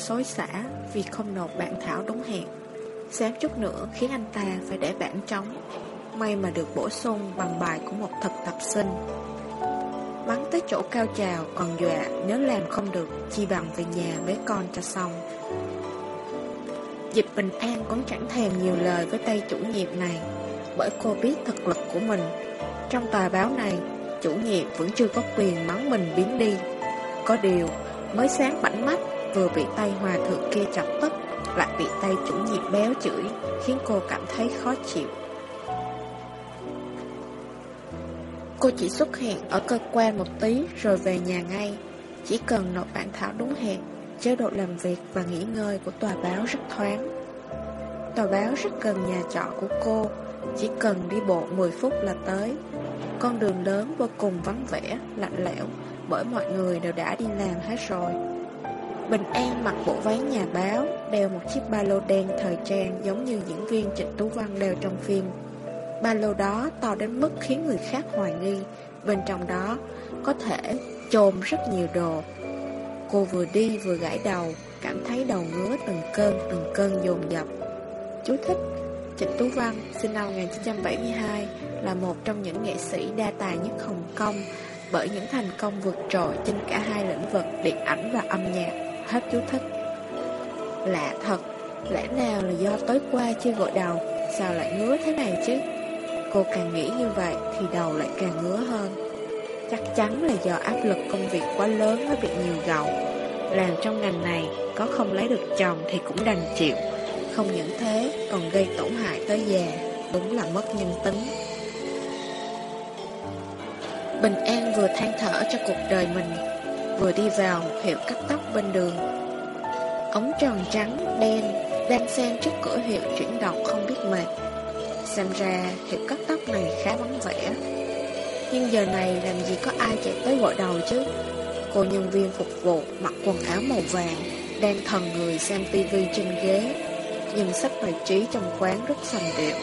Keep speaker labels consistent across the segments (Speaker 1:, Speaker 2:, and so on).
Speaker 1: xối xả vì không nộp bản thảo đúng hẹn. Xém chút nữa khiến anh ta phải để bản trống. May mà được bổ sung bằng bài của một thực tập sinh. Bắn tới chỗ cao trào còn dọa nếu làm không được chi bằng về nhà với con cho xong. dịch Bình An cũng chẳng thèm nhiều lời với tay chủ nhiệm này bởi cô biết thực lực của mình. Trong tòa báo này, chủ nhiệm vẫn chưa có quyền mắng mình biến đi. Có điều, mới sáng bảnh mắt vừa bị tay hòa thượng kia chọc tức, lại bị tay chủ nhiệm béo chửi, khiến cô cảm thấy khó chịu. Cô chỉ xuất hiện ở cơ quan một tí rồi về nhà ngay. Chỉ cần nộp bản thảo đúng hẹn, chế độ làm việc và nghỉ ngơi của tòa báo rất thoáng. Tòa báo rất gần nhà trọ của cô, chỉ cần đi bộ 10 phút là tới. Con đường lớn vô cùng vắng vẻ, lạnh lẽo, bởi mọi người đều đã đi làm hết rồi. Bình An mặc bộ váy nhà báo, đeo một chiếc ba lô đen thời trang giống như diễn viên Trịnh Tú Văn đeo trong phim. Ba lô đó to đến mức khiến người khác hoài nghi, bên trong đó có thể chôn rất nhiều đồ. Cô vừa đi vừa gãi đầu, cảm thấy đầu ngứa từng cơn từng cơn dồn dập. Chú thích Trịnh Tú Văn, sinh năm 1972, là một trong những nghệ sĩ đa tài nhất Hồng Kông bởi những thành công vượt trội trên cả hai lĩnh vực điện ảnh và âm nhạc. Hết chú thích. Lạ thật, lẽ nào là do tối qua chưa gội đầu, sao lại ngứa thế này chứ? Cô càng nghĩ như vậy thì đầu lại càng ngứa hơn. Chắc chắn là do áp lực công việc quá lớn Mới việc nhiều gầu. Làm trong ngành này, có không lấy được chồng thì cũng đành chịu. Không những thế, còn gây tổn hại tới già, đúng là mất nhân tính. Bình An vừa than thở cho cuộc đời mình, vừa đi vào một hiệu cắt tóc bên đường. Ống tròn trắng, đen, đang xen trước cửa hiệu chuyển động không biết mệt. Xem ra hiệu cắt tóc này khá vắng vẻ. Nhưng giờ này làm gì có ai chạy tới gội đầu chứ? Cô nhân viên phục vụ mặc quần áo màu vàng, đang thần người xem tivi trên ghế, nhưng sách bài trí trong quán rất sành điệu.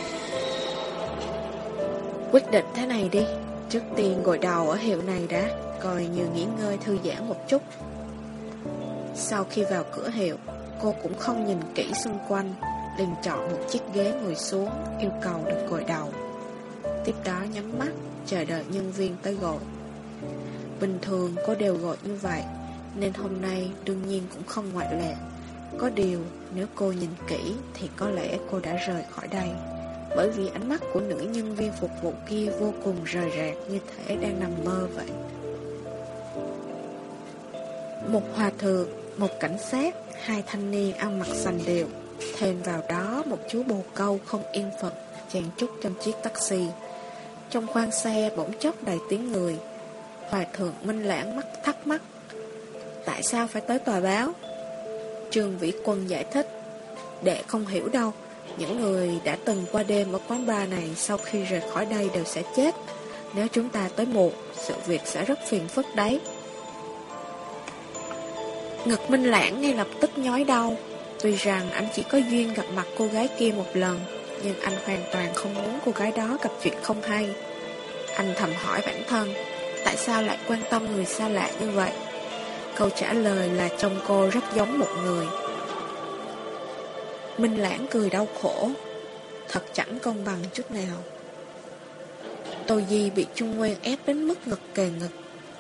Speaker 1: Quyết định thế này đi, trước tiên gội đầu ở hiệu này đã, coi như nghỉ ngơi thư giãn một chút. Sau khi vào cửa hiệu, cô cũng không nhìn kỹ xung quanh, liền chọn một chiếc ghế ngồi xuống, yêu cầu được gội đầu. Tiếp đó nhắm mắt, chờ đợi nhân viên tới gọi. Bình thường cô đều gọi như vậy, nên hôm nay đương nhiên cũng không ngoại lệ. Có điều, nếu cô nhìn kỹ thì có lẽ cô đã rời khỏi đây. Bởi vì ánh mắt của nữ nhân viên phục vụ kia vô cùng rời rạc như thể đang nằm mơ vậy. Một hòa thượng, một cảnh sát, hai thanh niên ăn mặc sành đều, thêm vào đó một chú bồ câu không yên phận, chèn trúc trong chiếc taxi. Trong khoang xe bỗng chốc đầy tiếng người. Hòa thượng Minh Lãng mắt thắc mắc. Tại sao phải tới tòa báo? Trương Vĩ Quân giải thích. đệ không hiểu đâu, những người đã từng qua đêm ở quán bar này sau khi rời khỏi đây đều sẽ chết. Nếu chúng ta tới muộn, sự việc sẽ rất phiền phức đấy. Ngực Minh Lãng ngay lập tức nhói đau. Tuy rằng anh chỉ có duyên gặp mặt cô gái kia một lần, nhưng anh hoàn toàn không muốn cô gái đó gặp chuyện không hay. Anh thầm hỏi bản thân, tại sao lại quan tâm người xa lạ như vậy? Câu trả lời là trông cô rất giống một người. Minh Lãng cười đau khổ, thật chẳng công bằng chút nào. Tô Di bị Trung Nguyên ép đến mức ngực kề ngực.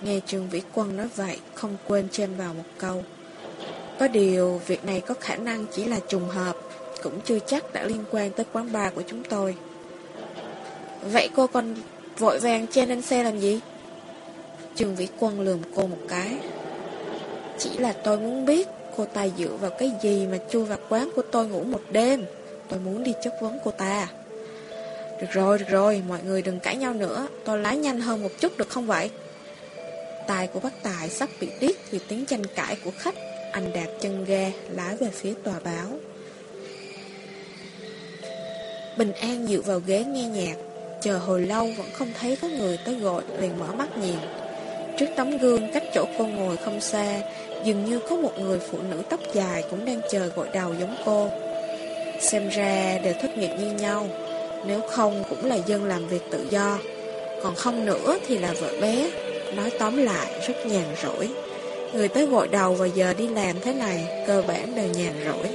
Speaker 1: Nghe Trương Vĩ Quân nói vậy, không quên chêm vào một câu. Có điều, việc này có khả năng chỉ là trùng hợp, cũng chưa chắc đã liên quan tới quán bar của chúng tôi. Vậy cô còn vội vàng chen lên xe làm gì? trường Vĩ Quân lườm cô một cái. Chỉ là tôi muốn biết cô ta dựa vào cái gì mà chui vào quán của tôi ngủ một đêm. Tôi muốn đi chất vấn cô ta. Được rồi, được rồi, mọi người đừng cãi nhau nữa. Tôi lái nhanh hơn một chút được không vậy? Tài của bác Tài sắp bị điếc vì tiếng tranh cãi của khách. Anh đạp chân ga, lái về phía tòa báo. Bình An dựa vào ghế nghe nhạc. Chờ hồi lâu vẫn không thấy có người tới gọi, liền mở mắt nhìn. Trước tấm gương cách chỗ cô ngồi không xa, Dường như có một người phụ nữ tóc dài cũng đang chờ gội đầu giống cô. Xem ra đều thất nghiệp như nhau, nếu không cũng là dân làm việc tự do, còn không nữa thì là vợ bé. Nói tóm lại rất nhàn rỗi. Người tới gội đầu và giờ đi làm thế này cơ bản đều nhàn rỗi.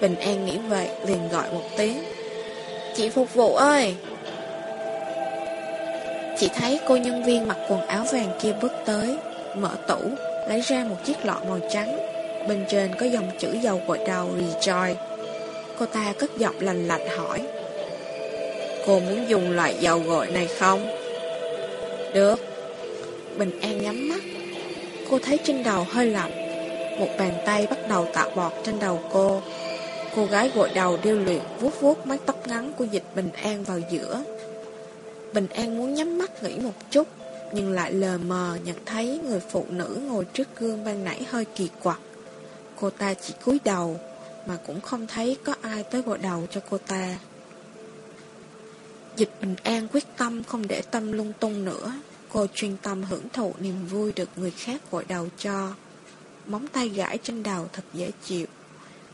Speaker 1: Bình An nghĩ vậy liền gọi một tiếng. Chị phục vụ ơi! Chị thấy cô nhân viên mặc quần áo vàng kia bước tới, mở tủ, lấy ra một chiếc lọ màu trắng. Bên trên có dòng chữ dầu gội đầu Rejoy. Cô ta cất giọng lành lạnh hỏi. Cô muốn dùng loại dầu gội này không? Được. Bình An nhắm mắt. Cô thấy trên đầu hơi lạnh. Một bàn tay bắt đầu tạo bọt trên đầu cô. Cô gái gội đầu điêu luyện vuốt vuốt mái tóc ngắn của dịch Bình An vào giữa. Bình An muốn nhắm mắt nghĩ một chút, nhưng lại lờ mờ nhận thấy người phụ nữ ngồi trước gương ban nãy hơi kỳ quặc. Cô ta chỉ cúi đầu, mà cũng không thấy có ai tới gội đầu cho cô ta. Dịch Bình An quyết tâm không để tâm lung tung nữa. Cô chuyên tâm hưởng thụ niềm vui được người khác gội đầu cho. Móng tay gãi trên đầu thật dễ chịu.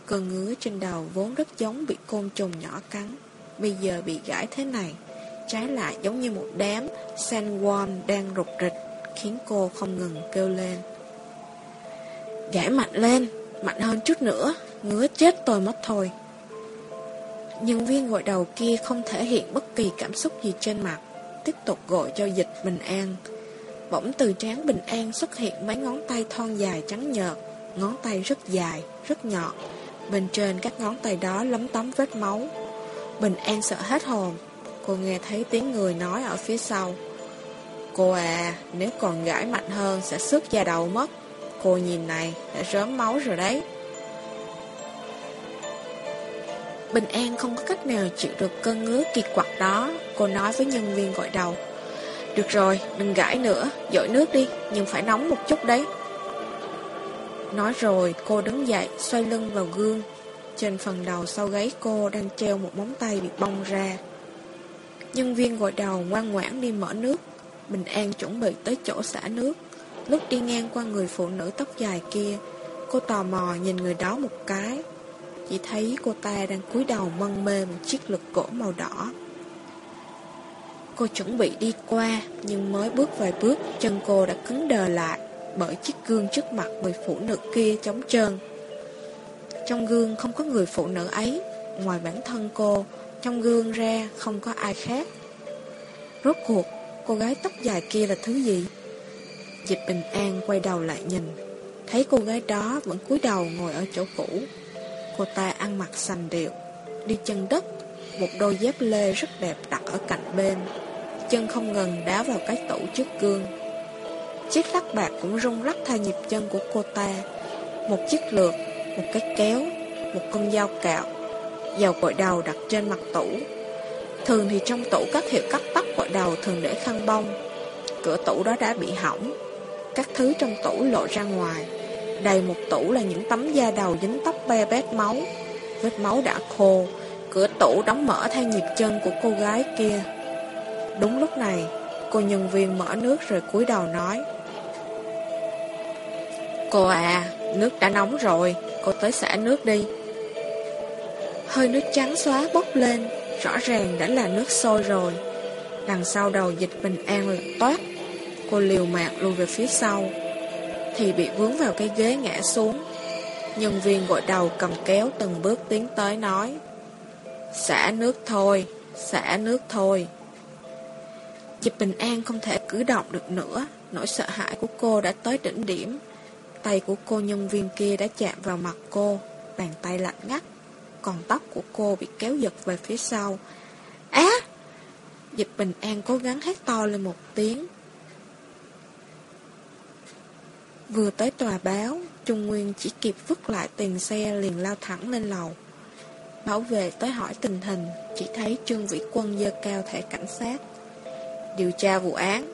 Speaker 1: Cơn ngứa trên đầu vốn rất giống bị côn trùng nhỏ cắn. Bây giờ bị gãi thế này, trái lại giống như một đám sandworm đang rụt rịch, khiến cô không ngừng kêu lên. Gãi mạnh lên, mạnh hơn chút nữa, ngứa chết tôi mất thôi. Nhân viên gội đầu kia không thể hiện bất kỳ cảm xúc gì trên mặt, tiếp tục gọi cho dịch bình an. Bỗng từ trán bình an xuất hiện mấy ngón tay thon dài trắng nhợt, ngón tay rất dài, rất nhọn. Bên trên các ngón tay đó lấm tấm vết máu. Bình an sợ hết hồn, cô nghe thấy tiếng người nói ở phía sau. Cô à, nếu còn gãi mạnh hơn sẽ xước da đầu mất. Cô nhìn này, đã rớm máu rồi đấy. Bình An không có cách nào chịu được cơn ngứa kiệt quặc đó, cô nói với nhân viên gọi đầu. Được rồi, đừng gãi nữa, dội nước đi, nhưng phải nóng một chút đấy. Nói rồi, cô đứng dậy, xoay lưng vào gương. Trên phần đầu sau gáy cô đang treo một móng tay bị bong ra. Nhân viên gọi đầu ngoan ngoãn đi mở nước. Bình An chuẩn bị tới chỗ xả nước. Lúc đi ngang qua người phụ nữ tóc dài kia, cô tò mò nhìn người đó một cái. Chỉ thấy cô ta đang cúi đầu mân mê một chiếc lực cổ màu đỏ. Cô chuẩn bị đi qua, nhưng mới bước vài bước, chân cô đã cứng đờ lại bởi chiếc gương trước mặt người phụ nữ kia trống trơn. Trong gương không có người phụ nữ ấy, ngoài bản thân cô, trong gương ra không có ai khác. Rốt cuộc, cô gái tóc dài kia là thứ gì? Dịch bình an quay đầu lại nhìn, thấy cô gái đó vẫn cúi đầu ngồi ở chỗ cũ. Cô ta ăn mặc sành điệu, đi chân đất, một đôi dép lê rất đẹp đặt ở cạnh bên. Chân không ngừng đá vào cái tủ trước gương. Chiếc lắc bạc cũng rung rắc theo nhịp chân của cô ta. Một chiếc lược, một cái kéo, một con dao cạo, dao gội đầu đặt trên mặt tủ. Thường thì trong tủ các hiệu cắt tóc gội đầu thường để khăn bông. Cửa tủ đó đã bị hỏng. Các thứ trong tủ lộ ra ngoài. Đầy một tủ là những tấm da đầu dính tóc be bét máu. Vết máu đã khô. Cửa tủ đóng mở theo nhịp chân của cô gái kia. Đúng lúc này, cô nhân viên mở nước rồi cúi đầu nói. Cô à, nước đã nóng rồi, cô tới xả nước đi. Hơi nước trắng xóa bốc lên, rõ ràng đã là nước sôi rồi. Đằng sau đầu dịch bình an toát, cô liều mạng lùi về phía sau, thì bị vướng vào cái ghế ngã xuống. Nhân viên gội đầu cầm kéo từng bước tiến tới nói, xả nước thôi, xả nước thôi. Dịch bình an không thể cử động được nữa, nỗi sợ hãi của cô đã tới đỉnh điểm. Tay của cô nhân viên kia đã chạm vào mặt cô, bàn tay lạnh ngắt, còn tóc của cô bị kéo giật về phía sau. Á! Dịch bình an cố gắng hét to lên một tiếng. Vừa tới tòa báo, Trung Nguyên chỉ kịp vứt lại tiền xe liền lao thẳng lên lầu. Bảo vệ tới hỏi tình hình, chỉ thấy Trương Vĩ Quân dơ cao thẻ cảnh sát. Điều tra vụ án,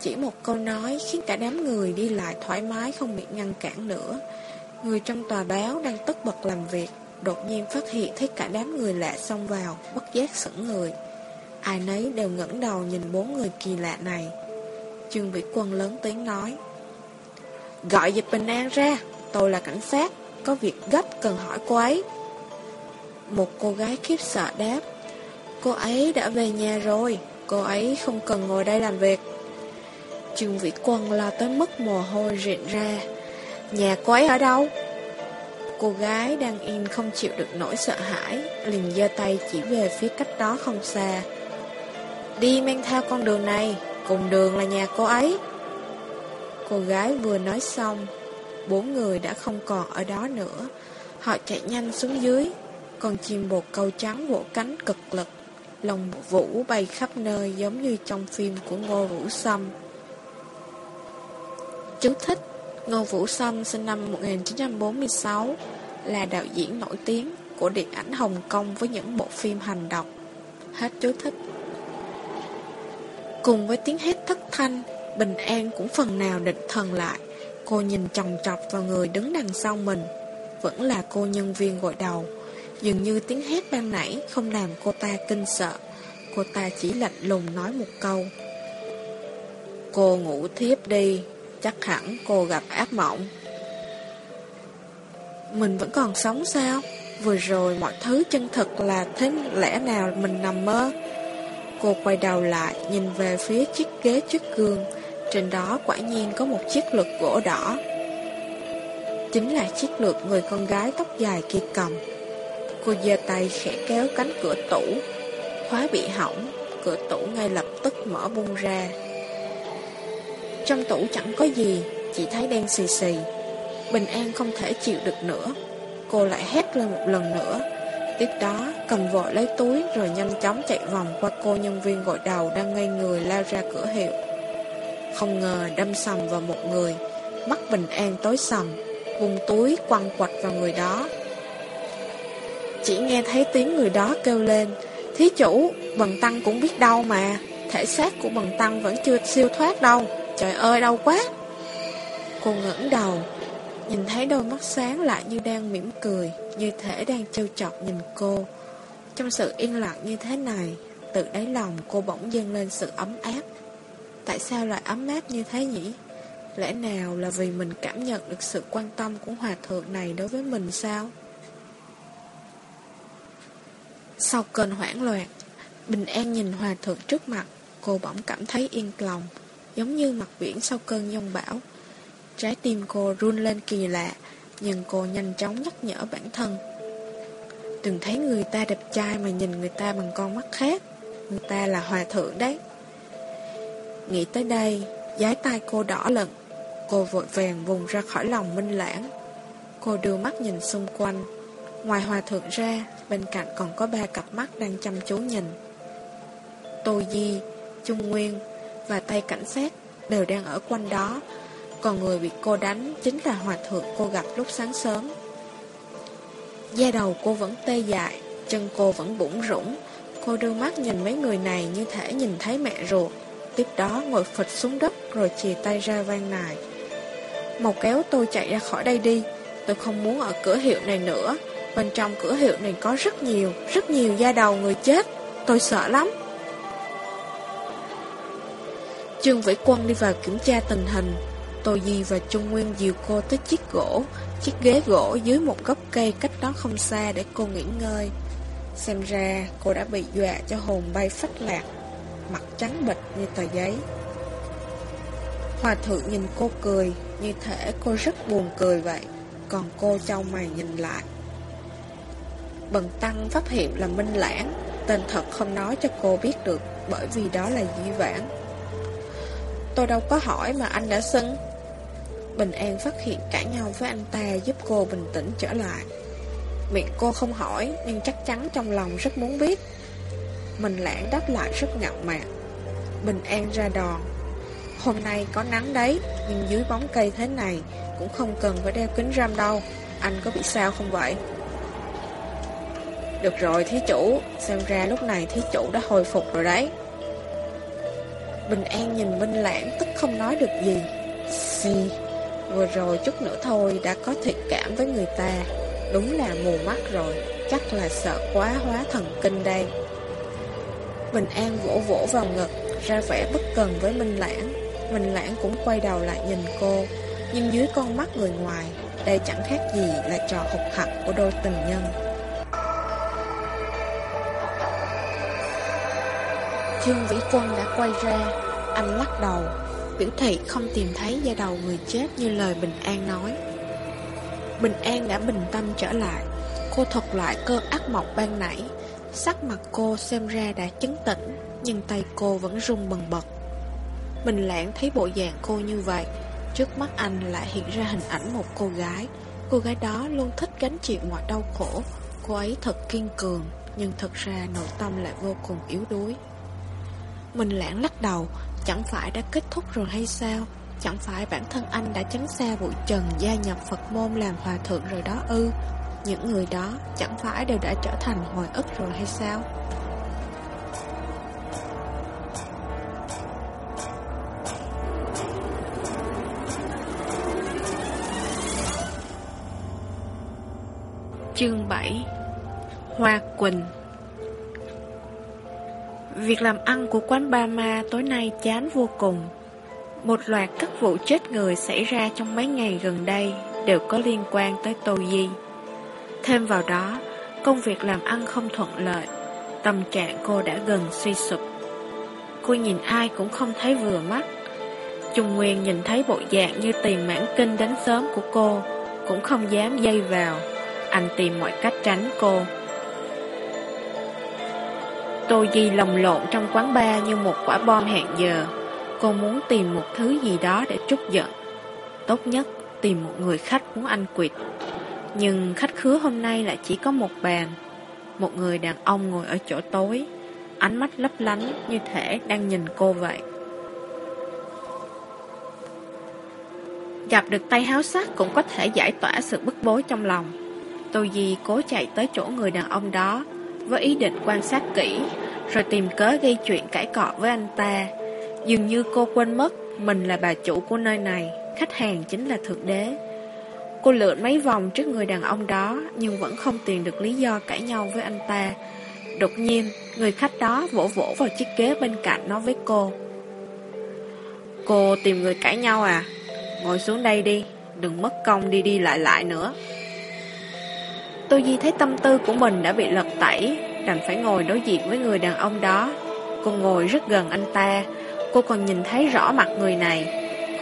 Speaker 1: chỉ một câu nói khiến cả đám người đi lại thoải mái không bị ngăn cản nữa. Người trong tòa báo đang tất bật làm việc, đột nhiên phát hiện thấy cả đám người lạ xông vào, bất giác sững người. Ai nấy đều ngẩng đầu nhìn bốn người kỳ lạ này. Trương Vĩ Quân lớn tiếng nói. Gọi dịch bình an ra, Tôi là cảnh sát, Có việc gấp cần hỏi cô ấy. Một cô gái khiếp sợ đáp, Cô ấy đã về nhà rồi, Cô ấy không cần ngồi đây làm việc. Trương Vĩ Quân lo tới mức mồ hôi rịn ra, Nhà cô ấy ở đâu? Cô gái đang im không chịu được nỗi sợ hãi, Liền giơ tay chỉ về phía cách đó không xa. Đi men theo con đường này, Cùng đường là nhà cô ấy. Cô gái vừa nói xong Bốn người đã không còn ở đó nữa Họ chạy nhanh xuống dưới Con chim bồ câu trắng vỗ cánh cực lực Lòng vũ bay khắp nơi giống như trong phim của Ngô Vũ Sâm Chú thích Ngô Vũ Sâm sinh năm 1946 là đạo diễn nổi tiếng của điện ảnh Hồng Kông với những bộ phim hành động. Hết chú thích. Cùng với tiếng hét thất thanh, Bình An cũng phần nào định thần lại. Cô nhìn chòng chọc vào người đứng đằng sau mình. Vẫn là cô nhân viên gội đầu. Dường như tiếng hét ban nãy không làm cô ta kinh sợ. Cô ta chỉ lạnh lùng nói một câu. Cô ngủ thiếp đi, chắc hẳn cô gặp ác mộng. Mình vẫn còn sống sao? Vừa rồi mọi thứ chân thực là thế lẽ nào mình nằm mơ? Cô quay đầu lại, nhìn về phía chiếc ghế trước gương. Trên đó quả nhiên có một chiếc lược gỗ đỏ. Chính là chiếc lược người con gái tóc dài kia cầm. Cô giơ tay khẽ kéo cánh cửa tủ. Khóa bị hỏng, cửa tủ ngay lập tức mở bung ra. Trong tủ chẳng có gì, chỉ thấy đen xì xì. Bình An không thể chịu được nữa. Cô lại hét lên một lần nữa. Tiếp đó, cầm vội lấy túi rồi nhanh chóng chạy vòng qua cô nhân viên gội đầu đang ngây người lao ra cửa hiệu. Không ngờ đâm sầm vào một người, mắt Bình An tối sầm, vùng túi quăng quạch vào người đó. Chỉ nghe thấy tiếng người đó kêu lên, Thí chủ, Bần Tăng cũng biết đau mà, thể xác của Bần Tăng vẫn chưa siêu thoát đâu, trời ơi đau quá. Cô ngẩng đầu, nhìn thấy đôi mắt sáng lại như đang mỉm cười, như thể đang trêu chọc nhìn cô. Trong sự yên lặng như thế này, từ đáy lòng cô bỗng dâng lên sự ấm áp. Tại sao lại ấm áp như thế nhỉ? Lẽ nào là vì mình cảm nhận được sự quan tâm của hòa thượng này đối với mình sao? Sau cơn hoảng loạn, Bình An nhìn hòa thượng trước mặt, cô bỗng cảm thấy yên lòng, giống như mặt biển sau cơn giông bão. Trái tim cô run lên kỳ lạ, nhưng cô nhanh chóng nhắc nhở bản thân. Đừng thấy người ta đẹp trai mà nhìn người ta bằng con mắt khác, người ta là hòa thượng đấy. Nghĩ tới đây, giái tay cô đỏ lận, cô vội vàng vùng ra khỏi lòng minh lãng. Cô đưa mắt nhìn xung quanh, ngoài hòa thượng ra, bên cạnh còn có ba cặp mắt đang chăm chú nhìn. Tô Di, Trung Nguyên và tay cảnh sát đều đang ở quanh đó, còn người bị cô đánh chính là hòa thượng cô gặp lúc sáng sớm. Da đầu cô vẫn tê dại, chân cô vẫn bủng rủng. Cô đưa mắt nhìn mấy người này như thể nhìn thấy mẹ ruột. Tiếp đó ngồi phịch xuống đất rồi chìa tay ra van nài. Màu kéo tôi chạy ra khỏi đây đi. Tôi không muốn ở cửa hiệu này nữa. Bên trong cửa hiệu này có rất nhiều, rất nhiều da đầu người chết. Tôi sợ lắm. Trương Vĩ Quân đi vào kiểm tra tình hình. Tô Di và Trung Nguyên dìu cô tới chiếc gỗ, chiếc ghế gỗ dưới một gốc cây cách đó không xa để cô nghỉ ngơi. Xem ra cô đã bị dọa cho hồn bay phách lạc, mặt trắng bệch như tờ giấy. Hòa thượng nhìn cô cười, như thể cô rất buồn cười vậy, còn cô trao mày nhìn lại. Bần Tăng phát hiện là Minh Lãng, tên thật không nói cho cô biết được, bởi vì đó là di vãng. Tôi đâu có hỏi mà anh đã xưng. Bình An phát hiện cãi nhau với anh ta giúp cô bình tĩnh trở lại. Miệng cô không hỏi nhưng chắc chắn trong lòng rất muốn biết. Mình lãng đáp lại rất ngạo mạn. Bình An ra đòn. Hôm nay có nắng đấy, nhưng dưới bóng cây thế này cũng không cần phải đeo kính râm đâu. Anh có bị sao không vậy? Được rồi thí chủ, xem ra lúc này thí chủ đã hồi phục rồi đấy. Bình An nhìn Minh Lãng tức không nói được gì. Xì, vừa rồi chút nữa thôi đã có thiệt cảm với người ta. Đúng là mù mắt rồi, chắc là sợ quá hóa thần kinh đây. Bình An vỗ vỗ vào ngực, ra vẻ bất cần với Minh Lãng. Minh Lãng cũng quay đầu lại nhìn cô, Nhưng dưới con mắt người ngoài Đây chẳng khác gì là trò hụt hặc của đôi tình nhân. Trương Vĩ Quân đã quay ra Anh lắc đầu. Biểu thị không tìm thấy da đầu người chết như lời Bình An nói. Bình An đã bình tâm trở lại. Cô thuật lại cơn ác mộng ban nãy. Sắc mặt cô xem ra đã chấn tĩnh, Nhưng tay cô vẫn run bần bật. Mình lãng thấy bộ dạng cô như vậy, Trước mắt anh lại hiện ra hình ảnh một cô gái. Cô gái đó luôn thích gánh chịu mọi đau khổ. Cô ấy thật kiên cường, Nhưng thật ra nội tâm lại vô cùng yếu đuối. Mình lãng lắc đầu, Chẳng phải đã kết thúc rồi hay sao? Chẳng phải bản thân anh đã tránh xa bụi trần, Gia nhập Phật môn làm hòa thượng rồi đó ư? Những người đó chẳng phải đều đã trở thành hồi ức rồi hay sao Chương 7 Hoa Quỳnh Việc làm ăn của quán Ba Ma tối nay chán vô cùng. Một loạt các vụ chết người xảy ra trong mấy ngày gần đây đều có liên quan tới Tô Di. Thêm vào đó, công việc làm ăn không thuận lợi, tâm trạng cô đã gần suy sụp. Cô nhìn ai cũng không thấy vừa mắt. Trung Nguyên nhìn thấy bộ dạng như tiền mãn kinh đánh sớm của cô, cũng không dám dây vào. Anh tìm mọi cách tránh cô. Tô Di lồng lộn trong quán bar như một quả bom hẹn giờ. Cô muốn tìm một thứ gì đó để trút giận. Tốt nhất tìm một người khách muốn anh quỵt. Nhưng khách khứa hôm nay lại chỉ có một bàn. Một người đàn ông ngồi ở chỗ tối, ánh mắt lấp lánh như thể đang nhìn cô vậy. Gặp được tay háo sắc cũng có thể giải tỏa sự bức bối trong lòng. Tô Di cố chạy tới chỗ người đàn ông đó với ý định quan sát kỹ, rồi tìm cớ gây chuyện cãi cọ với anh ta. Dường như cô quên mất mình là bà chủ của nơi này, khách hàng chính là thượng đế. Cô lượn mấy vòng trước người đàn ông đó nhưng vẫn không tìm được lý do cãi nhau với anh ta. Đột nhiên, người khách đó vỗ vỗ vào chiếc ghế bên cạnh nói với cô. Cô tìm người cãi nhau à? Ngồi xuống đây đi, đừng mất công đi đi lại lại nữa. Tô Di thấy tâm tư của mình đã bị lật tẩy, đành phải ngồi đối diện với người đàn ông đó. Cô ngồi rất gần anh ta, cô còn nhìn thấy rõ mặt người này.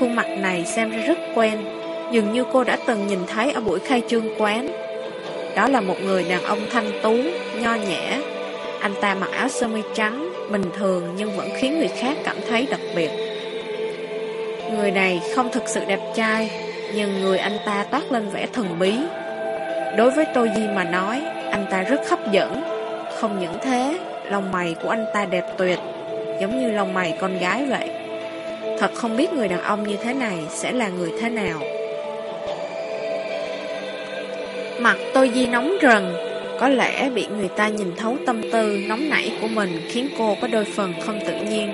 Speaker 1: Khuôn mặt này xem ra rất quen, dường như cô đã từng nhìn thấy ở buổi khai trương quán. Đó là một người đàn ông thanh tú, nho nhã. Anh ta mặc áo sơ mi trắng, bình thường nhưng vẫn khiến người khác cảm thấy đặc biệt. Người này không thực sự đẹp trai, nhưng người anh ta toát lên vẻ thần bí, Đối với Tô Di mà nói, anh ta rất hấp dẫn. Không những thế, lông mày của anh ta đẹp tuyệt, giống như lông mày con gái vậy. Thật không biết người đàn ông như thế này sẽ là người thế nào. Mặt Tô Di nóng rần, có lẽ bị người ta nhìn thấu tâm tư nóng nảy của mình khiến cô có đôi phần không tự nhiên.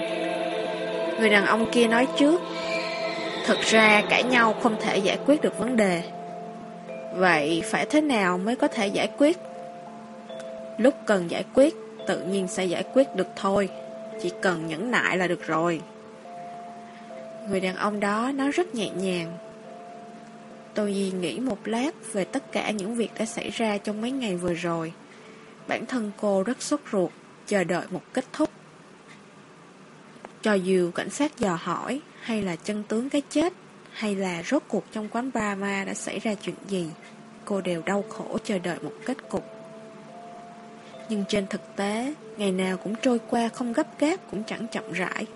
Speaker 1: Người đàn ông kia nói trước, Thực ra cãi nhau không thể giải quyết được vấn đề Vậy phải thế nào mới có thể giải quyết? Lúc cần giải quyết, tự nhiên sẽ giải quyết được thôi. Chỉ cần nhẫn nại là được rồi. Người đàn ông đó nói rất nhẹ nhàng. Tôi nghĩ một lát về tất cả những việc đã xảy ra trong mấy ngày vừa rồi. Bản thân cô rất sốt ruột, chờ đợi một kết thúc. Cho dù cảnh sát dò hỏi, hay là chân tướng cái chết, hay là rốt cuộc trong quán Brahma đã xảy ra chuyện gì, cô đều đau khổ chờ đợi một kết cục. Nhưng trên thực tế, ngày nào cũng trôi qua không gấp gáp cũng chẳng chậm rãi,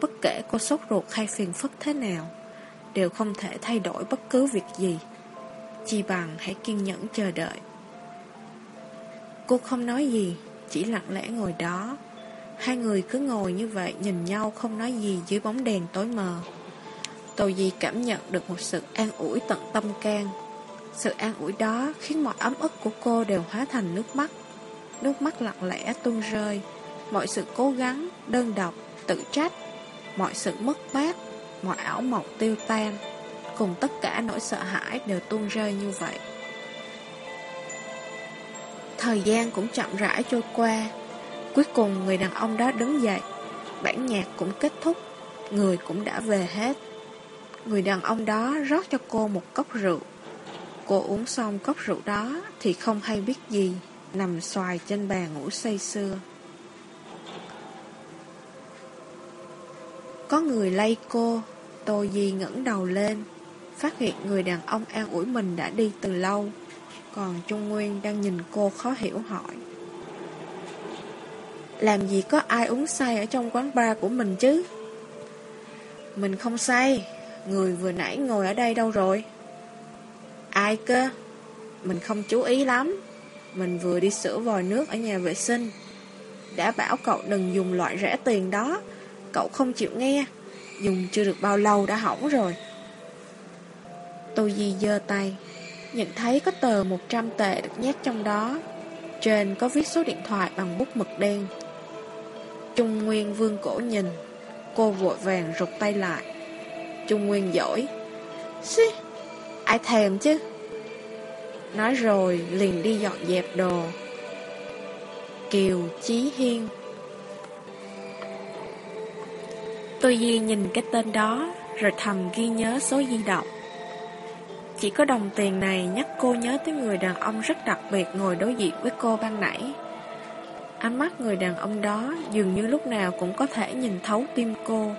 Speaker 1: bất kể cô sốt ruột hay phiền phức thế nào, đều không thể thay đổi bất cứ việc gì. Chi bằng hãy kiên nhẫn chờ đợi. Cô không nói gì, chỉ lặng lẽ ngồi đó. Hai người cứ ngồi như vậy nhìn nhau không nói gì dưới bóng đèn tối mờ. Tô Di cảm nhận được một sự an ủi tận tâm can. Sự an ủi đó khiến mọi ấm ức của cô đều hóa thành nước mắt. Nước mắt lặng lẽ tuôn rơi. Mọi sự cố gắng, đơn độc, tự trách, mọi sự mất mát, mọi ảo mộng tiêu tan, cùng tất cả nỗi sợ hãi đều tuôn rơi như vậy. Thời gian cũng chậm rãi trôi qua. Cuối cùng người đàn ông đó đứng dậy. Bản nhạc cũng kết thúc, người cũng đã về hết. Người đàn ông đó rót cho cô một cốc rượu. Cô uống xong cốc rượu đó thì không hay biết gì, nằm xoài trên bàn ngủ say sưa. Có người lay cô, Tô Di ngẩng đầu lên, phát hiện người đàn ông an ủi mình đã đi từ lâu, còn Trung Nguyên đang nhìn cô khó hiểu hỏi. Làm gì có ai uống say ở trong quán bar của mình chứ? Mình không say, người vừa nãy ngồi ở đây đâu rồi? Ai cơ? Mình không chú ý lắm. Mình vừa đi sửa vòi nước ở nhà vệ sinh. Đã bảo cậu đừng dùng loại rẻ tiền đó. Cậu không chịu nghe. Dùng chưa được bao lâu đã hỏng rồi. Tô Di giơ tay. Nhận thấy có tờ 100 tệ được nhét trong đó. Trên có viết số điện thoại bằng bút mực đen. Trung Nguyên vương cổ nhìn. Cô vội vàng rụt tay lại. Trung Nguyên giỏi. Xí, ai thèm chứ? Nói rồi liền đi dọn dẹp đồ Kiều Chí Hiên Tôi Di nhìn cái tên đó Rồi thầm ghi nhớ số di động. Chỉ có đồng tiền này nhắc cô nhớ tới người đàn ông rất đặc biệt ngồi đối diện với cô ban nãy. Ánh mắt người đàn ông đó dường như lúc nào cũng có thể nhìn thấu tim cô.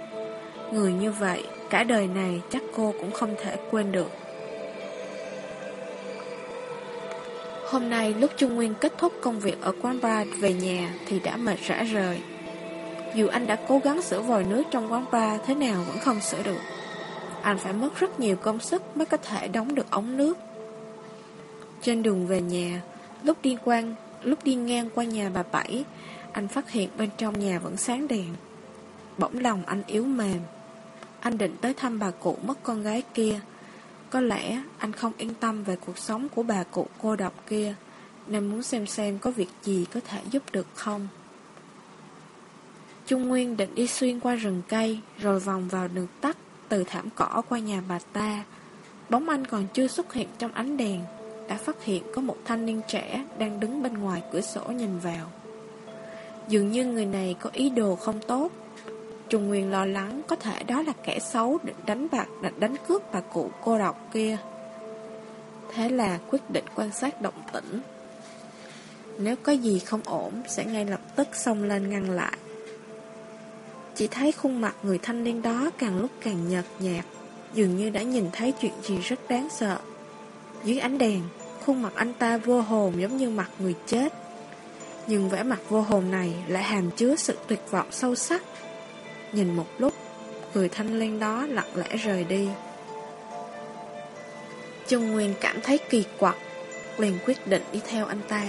Speaker 1: Người như vậy, cả đời này chắc cô cũng không thể quên được. Hôm nay lúc Trung Nguyên kết thúc công việc ở quán bar về nhà thì đã mệt rã rời. Dù anh đã cố gắng sửa vòi nước trong quán bar thế nào vẫn không sửa được. Anh phải mất rất nhiều công sức mới có thể đóng được ống nước. Trên đường về nhà, lúc đi quang, lúc đi ngang qua nhà bà Bảy, anh phát hiện bên trong nhà vẫn sáng đèn. Bỗng lòng anh yếu mềm. Anh định tới thăm bà cụ mất con gái kia, có lẽ anh không yên tâm về cuộc sống của bà cụ cô độc kia, nên muốn xem xem có việc gì có thể giúp được không. Trung Nguyên định đi xuyên qua rừng cây, rồi vòng vào đường tắt từ thảm cỏ qua nhà bà ta. Bóng anh còn chưa xuất hiện trong ánh đèn, đã phát hiện có một thanh niên trẻ đang đứng bên ngoài cửa sổ nhìn vào. Dường như người này có ý đồ không tốt, Trung Nguyên lo lắng có thể đó là kẻ xấu định đánh bạc định đánh cướp bà cụ cô độc kia. Thế là quyết định quan sát động tĩnh. Nếu có gì không ổn sẽ ngay lập tức xông lên ngăn lại. Chỉ thấy khuôn mặt người thanh niên đó càng lúc càng nhợt nhạt, dường như đã nhìn thấy chuyện gì rất đáng sợ. Dưới ánh đèn, khuôn mặt anh ta vô hồn giống như mặt người chết. Nhưng vẻ mặt vô hồn này lại hàm chứa sự tuyệt vọng sâu sắc. Nhìn một lúc Người thanh niên đó lặng lẽ rời đi Trung Nguyên cảm thấy kỳ quặc Liền quyết định đi theo anh ta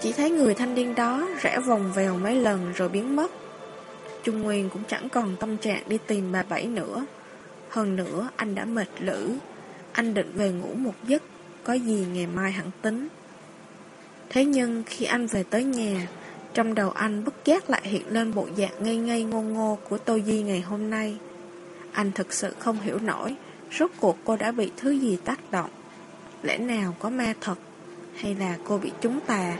Speaker 1: Chỉ thấy người thanh niên đó rẽ vòng vèo mấy lần rồi biến mất Trung Nguyên cũng chẳng còn tâm trạng đi tìm bà Bảy nữa Hơn nữa anh đã mệt lử Anh định về ngủ một giấc Có gì ngày mai hẳn tính Thế nhưng khi anh về tới nhà trong đầu anh bất giác lại hiện lên bộ dạng ngây ngây ngô ngô của Tô Di ngày hôm nay. Anh thực sự không hiểu nổi, rốt cuộc cô đã bị thứ gì tác động. Lẽ nào có ma thật, hay là cô bị trúng tà?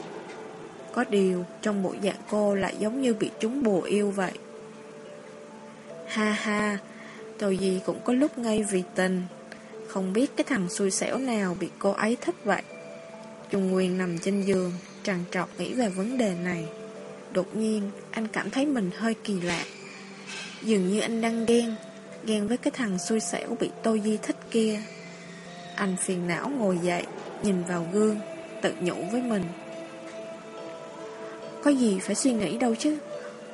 Speaker 1: Có điều, trong bộ dạng cô lại giống như bị trúng bùa yêu vậy. Ha ha, tôi gì cũng có lúc ngây vì tình. Không biết cái thằng xui xẻo nào bị cô ấy thích vậy. Trung Nguyên nằm trên giường, trằn trọc nghĩ về vấn đề này. Đột nhiên, anh cảm thấy mình hơi kỳ lạ. Dường như anh đang ghen, ghen với cái thằng xui xẻo bị Tô Di thích kia. Anh phiền não ngồi dậy, nhìn vào gương, tự nhủ với mình. Có gì phải suy nghĩ đâu chứ,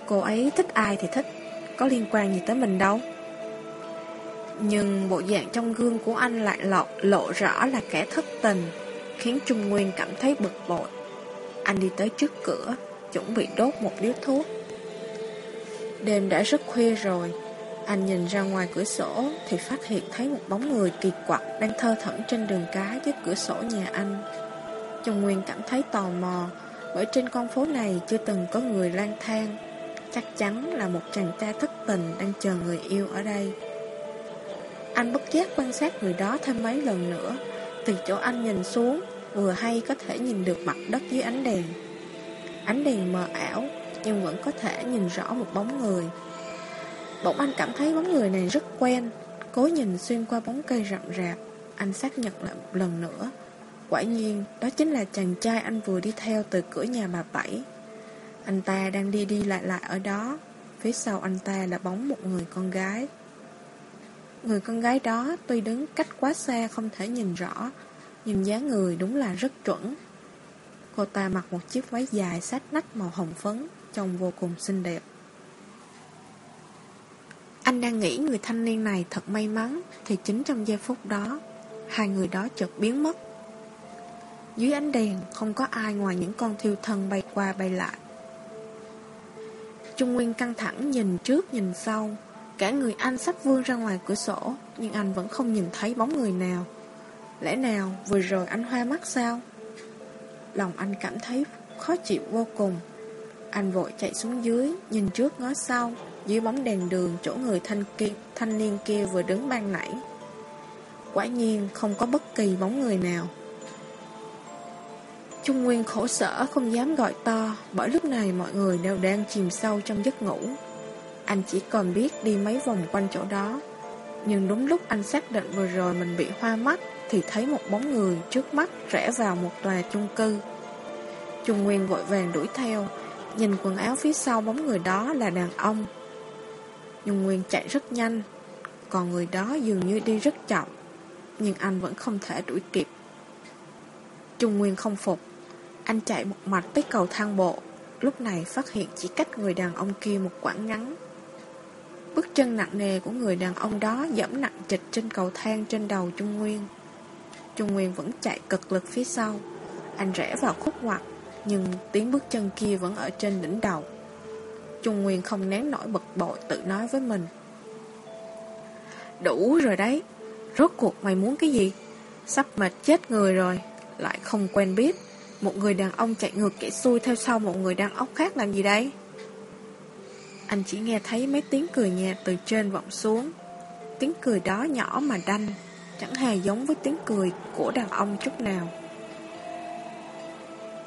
Speaker 1: cô ấy thích ai thì thích, có liên quan gì tới mình đâu. Nhưng bộ dạng trong gương của anh lại lộ, lộ rõ là kẻ thất tình, khiến Trung Nguyên cảm thấy bực bội. Anh đi tới trước cửa, chuẩn bị đốt một điếu thuốc. Đêm đã rất khuya rồi, anh nhìn ra ngoài cửa sổ thì phát hiện thấy một bóng người kỳ quặc đang thơ thẩn trên đường cái dưới cửa sổ nhà anh. Trung Nguyên cảm thấy tò mò, bởi trên con phố này chưa từng có người lang thang. Chắc chắn là một chàng trai thất tình đang chờ người yêu ở đây. Anh bất giác quan sát người đó thêm mấy lần nữa, từ chỗ anh nhìn xuống, vừa hay có thể nhìn được mặt đất dưới ánh đèn. Ánh đèn mờ ảo Nhưng vẫn có thể nhìn rõ một bóng người Bỗng anh cảm thấy bóng người này rất quen Cố nhìn xuyên qua bóng cây rậm rạp Anh xác nhận lại một lần nữa Quả nhiên đó chính là chàng trai anh vừa đi theo từ cửa nhà bà Bảy anh ta đang đi đi lại lại ở đó. Phía sau anh ta là bóng một người con gái. Người con gái đó tuy đứng cách quá xa không thể nhìn rõ, Nhưng dáng người đúng là rất chuẩn. Cô ta mặc một chiếc váy dài sát nách màu hồng phấn, Trông vô cùng xinh đẹp. Anh đang nghĩ người thanh niên này thật may mắn, Thì chính trong giây phút đó, Hai người đó chợt biến mất. Dưới ánh đèn, không có ai ngoài những con thiêu thân bay qua bay lại. Trung Nguyên căng thẳng nhìn trước nhìn sau. Cả người anh sắp vươn ra ngoài cửa sổ Nhưng anh vẫn không nhìn thấy bóng người nào. Lẽ nào vừa rồi anh hoa mắt sao? Lòng anh cảm thấy khó chịu vô cùng. Anh vội chạy xuống dưới Nhìn trước ngó sau Dưới bóng đèn đường chỗ người thanh, kia, thanh niên kia vừa đứng ban nãy. Quả nhiên không có bất kỳ bóng người nào. Trung Nguyên khổ sở, không dám gọi to. Bởi lúc này mọi người đều đang chìm sâu trong giấc ngủ. Anh chỉ còn biết đi mấy vòng quanh chỗ đó. Nhưng đúng lúc anh xác định vừa rồi mình bị hoa mắt, Thì thấy một bóng người trước mắt rẽ vào một tòa chung cư. Trung Nguyên vội vàng đuổi theo, Nhìn quần áo phía sau bóng người đó là đàn ông. Trung Nguyên chạy rất nhanh, Còn người đó dường như đi rất chậm, Nhưng anh vẫn không thể đuổi kịp. Trung Nguyên không phục anh chạy một mạch tới cầu thang bộ. Lúc này phát hiện chỉ cách người đàn ông kia một quãng ngắn. Bước chân nặng nề của người đàn ông đó dẫm nặng trịch trên cầu thang trên đầu Trung Nguyên. Trung Nguyên vẫn chạy cực lực phía sau. Anh rẽ vào khúc ngoặt, Nhưng tiếng bước chân kia vẫn ở trên đỉnh đầu. Trung Nguyên không nén nổi bực bội tự nói với mình. Đủ rồi đấy, Rốt cuộc mày muốn cái gì? Sắp mệt chết người rồi, Lại không quen biết một người đàn ông chạy ngược kẻ xui theo sau một người đàn ông khác làm gì đấy? Anh chỉ nghe thấy mấy tiếng cười nhạt từ trên vọng xuống. Tiếng cười đó nhỏ mà đanh, chẳng hề giống với tiếng cười của đàn ông chút nào.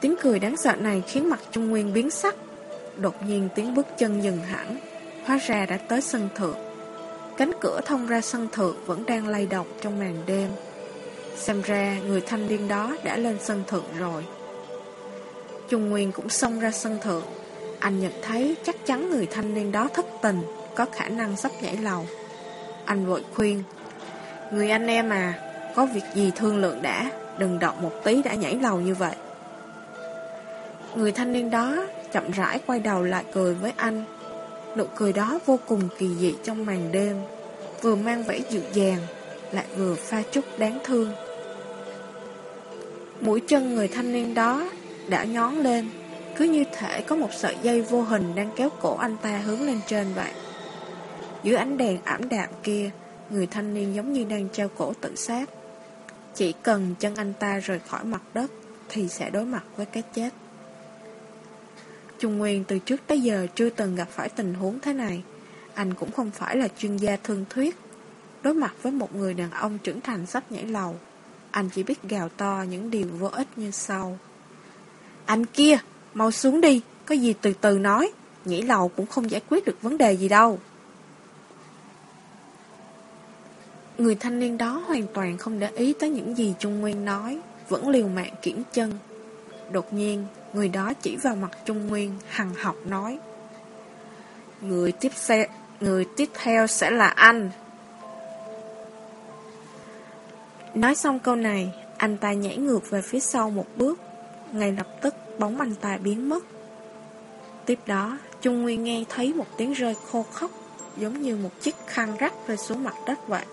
Speaker 1: Tiếng cười đáng sợ này khiến mặt Trung Nguyên biến sắc. Đột nhiên tiếng bước chân dừng hẳn, hóa ra đã tới sân thượng. Cánh cửa thông ra sân thượng vẫn đang lay động trong màn đêm. Xem ra người thanh niên đó đã lên sân thượng rồi. Trung Nguyên cũng xông ra sân thượng. Anh nhận thấy chắc chắn người thanh niên đó thất tình, Có khả năng sắp nhảy lầu. Anh vội khuyên, Người anh em à Có việc gì thương lượng đã, Đừng động một tí đã nhảy lầu như vậy. Người thanh niên đó Chậm rãi quay đầu lại cười với anh. Nụ cười đó vô cùng kỳ dị trong màn đêm, Vừa mang vẻ dịu dàng, Lại vừa pha chút đáng thương. Mũi chân người thanh niên đó đã nhón lên, cứ như thể có một sợi dây vô hình đang kéo cổ anh ta hướng lên trên vậy. Dưới ánh đèn ảm đạm kia, người thanh niên giống như đang treo cổ tự sát. Chỉ cần chân anh ta rời khỏi mặt đất thì sẽ đối mặt với cái chết. Trung Nguyên từ trước tới giờ chưa từng gặp phải tình huống thế này. Anh cũng không phải là chuyên gia thương thuyết. Đối mặt với một người đàn ông trưởng thành sắp nhảy lầu, anh chỉ biết gào to những điều vô ích như sau. Anh kia, mau xuống đi, có gì từ từ nói, nhảy lầu cũng không giải quyết được vấn đề gì đâu. Người thanh niên đó hoàn toàn không để ý tới những gì Trung Nguyên nói, vẫn liều mạng kiểm chân. Đột nhiên, người đó chỉ vào mặt Trung Nguyên, hằng học nói. Người tiếp, xe, người tiếp theo sẽ là anh. Nói xong câu này, anh ta nhảy ngược về phía sau một bước, ngay lập tức bóng anh ta biến mất. Tiếp đó, Trung Nguyên nghe thấy một tiếng rơi khô khóc, giống như một chiếc khăn rách rơi xuống mặt đất vậy.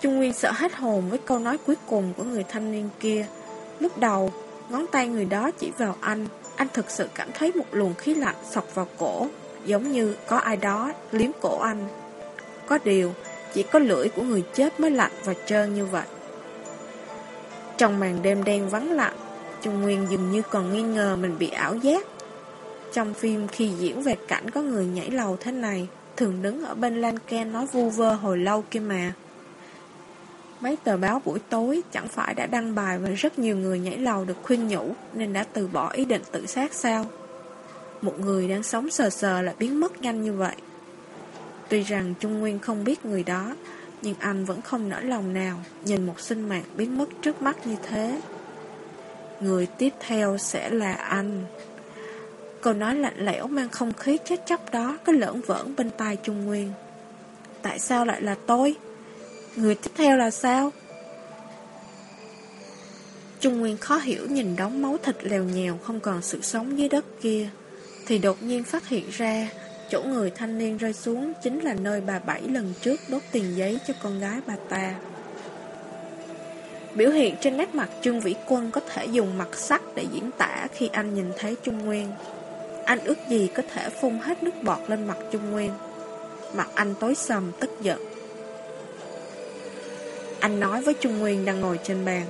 Speaker 1: Trung Nguyên sợ hết hồn với câu nói cuối cùng của người thanh niên kia. Lúc đầu, ngón tay người đó chỉ vào anh, anh thực sự cảm thấy một luồng khí lạnh sọc vào cổ, giống như có ai đó liếm cổ anh. Có điều, chỉ có lưỡi của người chết mới lạnh và trơn như vậy. Trong màn đêm đen vắng lặng, Trung Nguyên dường như còn nghi ngờ mình bị ảo giác. Trong phim khi diễn về cảnh có người nhảy lầu thế này, thường đứng ở bên lan can nói vu vơ hồi lâu kia mà. Mấy tờ báo buổi tối chẳng phải đã đăng bài về rất nhiều người nhảy lầu được khuyên nhủ nên đã từ bỏ ý định tự sát sao? Một người đang sống sờ sờ lại biến mất nhanh như vậy, Tuy rằng Trung Nguyên không biết người đó, nhưng anh vẫn không nỡ lòng nào nhìn một sinh mạng biến mất trước mắt như thế. Người tiếp theo sẽ là anh. Câu nói lạnh lẽo mang không khí chết chóc đó cứ lỡn vỡn bên tai Trung Nguyên. Tại sao lại là tôi? Người tiếp theo là sao? Trung Nguyên khó hiểu nhìn đống máu thịt lèo nhèo không còn sự sống dưới đất kia. Thì đột nhiên phát hiện ra Chỗ người thanh niên rơi xuống Chính là nơi bà Bảy lần trước đốt tiền giấy cho con gái bà ta Biểu hiện trên nét mặt Trương Vĩ Quân có thể dùng mặt sắc để diễn tả khi anh nhìn thấy Trung Nguyên. Anh ước gì có thể phun hết nước bọt lên mặt Trung Nguyên. Mặt anh tối sầm, tức giận. Anh nói với Trung Nguyên đang ngồi trên bàn.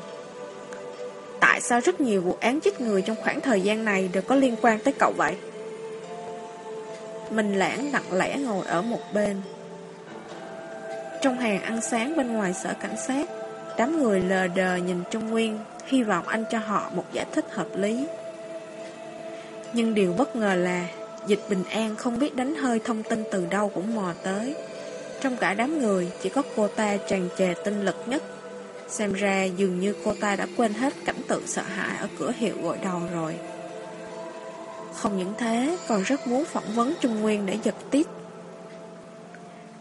Speaker 1: Tại sao rất nhiều vụ án giết người trong khoảng thời gian này đều có liên quan tới cậu vậy? Mình lãng lặng lẽ ngồi ở một bên. Trong hàng ăn sáng bên ngoài sở cảnh sát, Đám người lờ đờ nhìn Trung Nguyên, Hy vọng anh cho họ một giải thích hợp lý. Nhưng điều bất ngờ là, Dịch Bình An không biết đánh hơi thông tin từ đâu cũng mò tới. Trong cả đám người, Chỉ có cô ta tràn trề tinh lực nhất. Xem ra dường như cô ta đã quên hết cảnh tượng sợ hãi Ở cửa hiệu gội đầu rồi không những thế, còn rất muốn phỏng vấn Trung Nguyên để giật tít.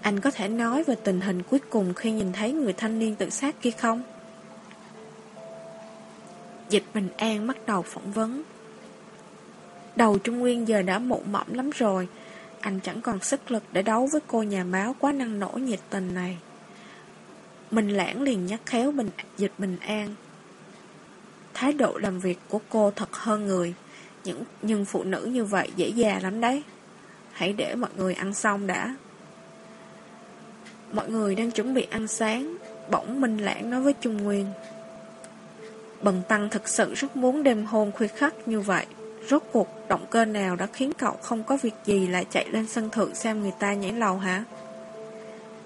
Speaker 1: Anh có thể nói về tình hình cuối cùng khi nhìn thấy người thanh niên tự sát kia không? Dịch Bình An bắt đầu phỏng vấn. Đầu Trung Nguyên giờ đã mụ mỏng lắm rồi, anh chẳng còn sức lực để đấu với cô nhà báo quá năng nổ nhiệt tình này. Mình lãng liền nhắc khéo bình, dịch Bình An. Thái độ làm việc của cô thật hơn người. Những nhưng phụ nữ như vậy dễ già lắm đấy. Hãy để mọi người ăn xong đã. Mọi người đang chuẩn bị ăn sáng, Bỗng Minh Lãng nói với Trung Nguyên. Bần Tăng thực sự rất muốn đêm hôn khuya khắc như vậy. Rốt cuộc, động cơ nào đã khiến cậu không có việc gì lại chạy lên sân thượng xem người ta nhảy lầu hả?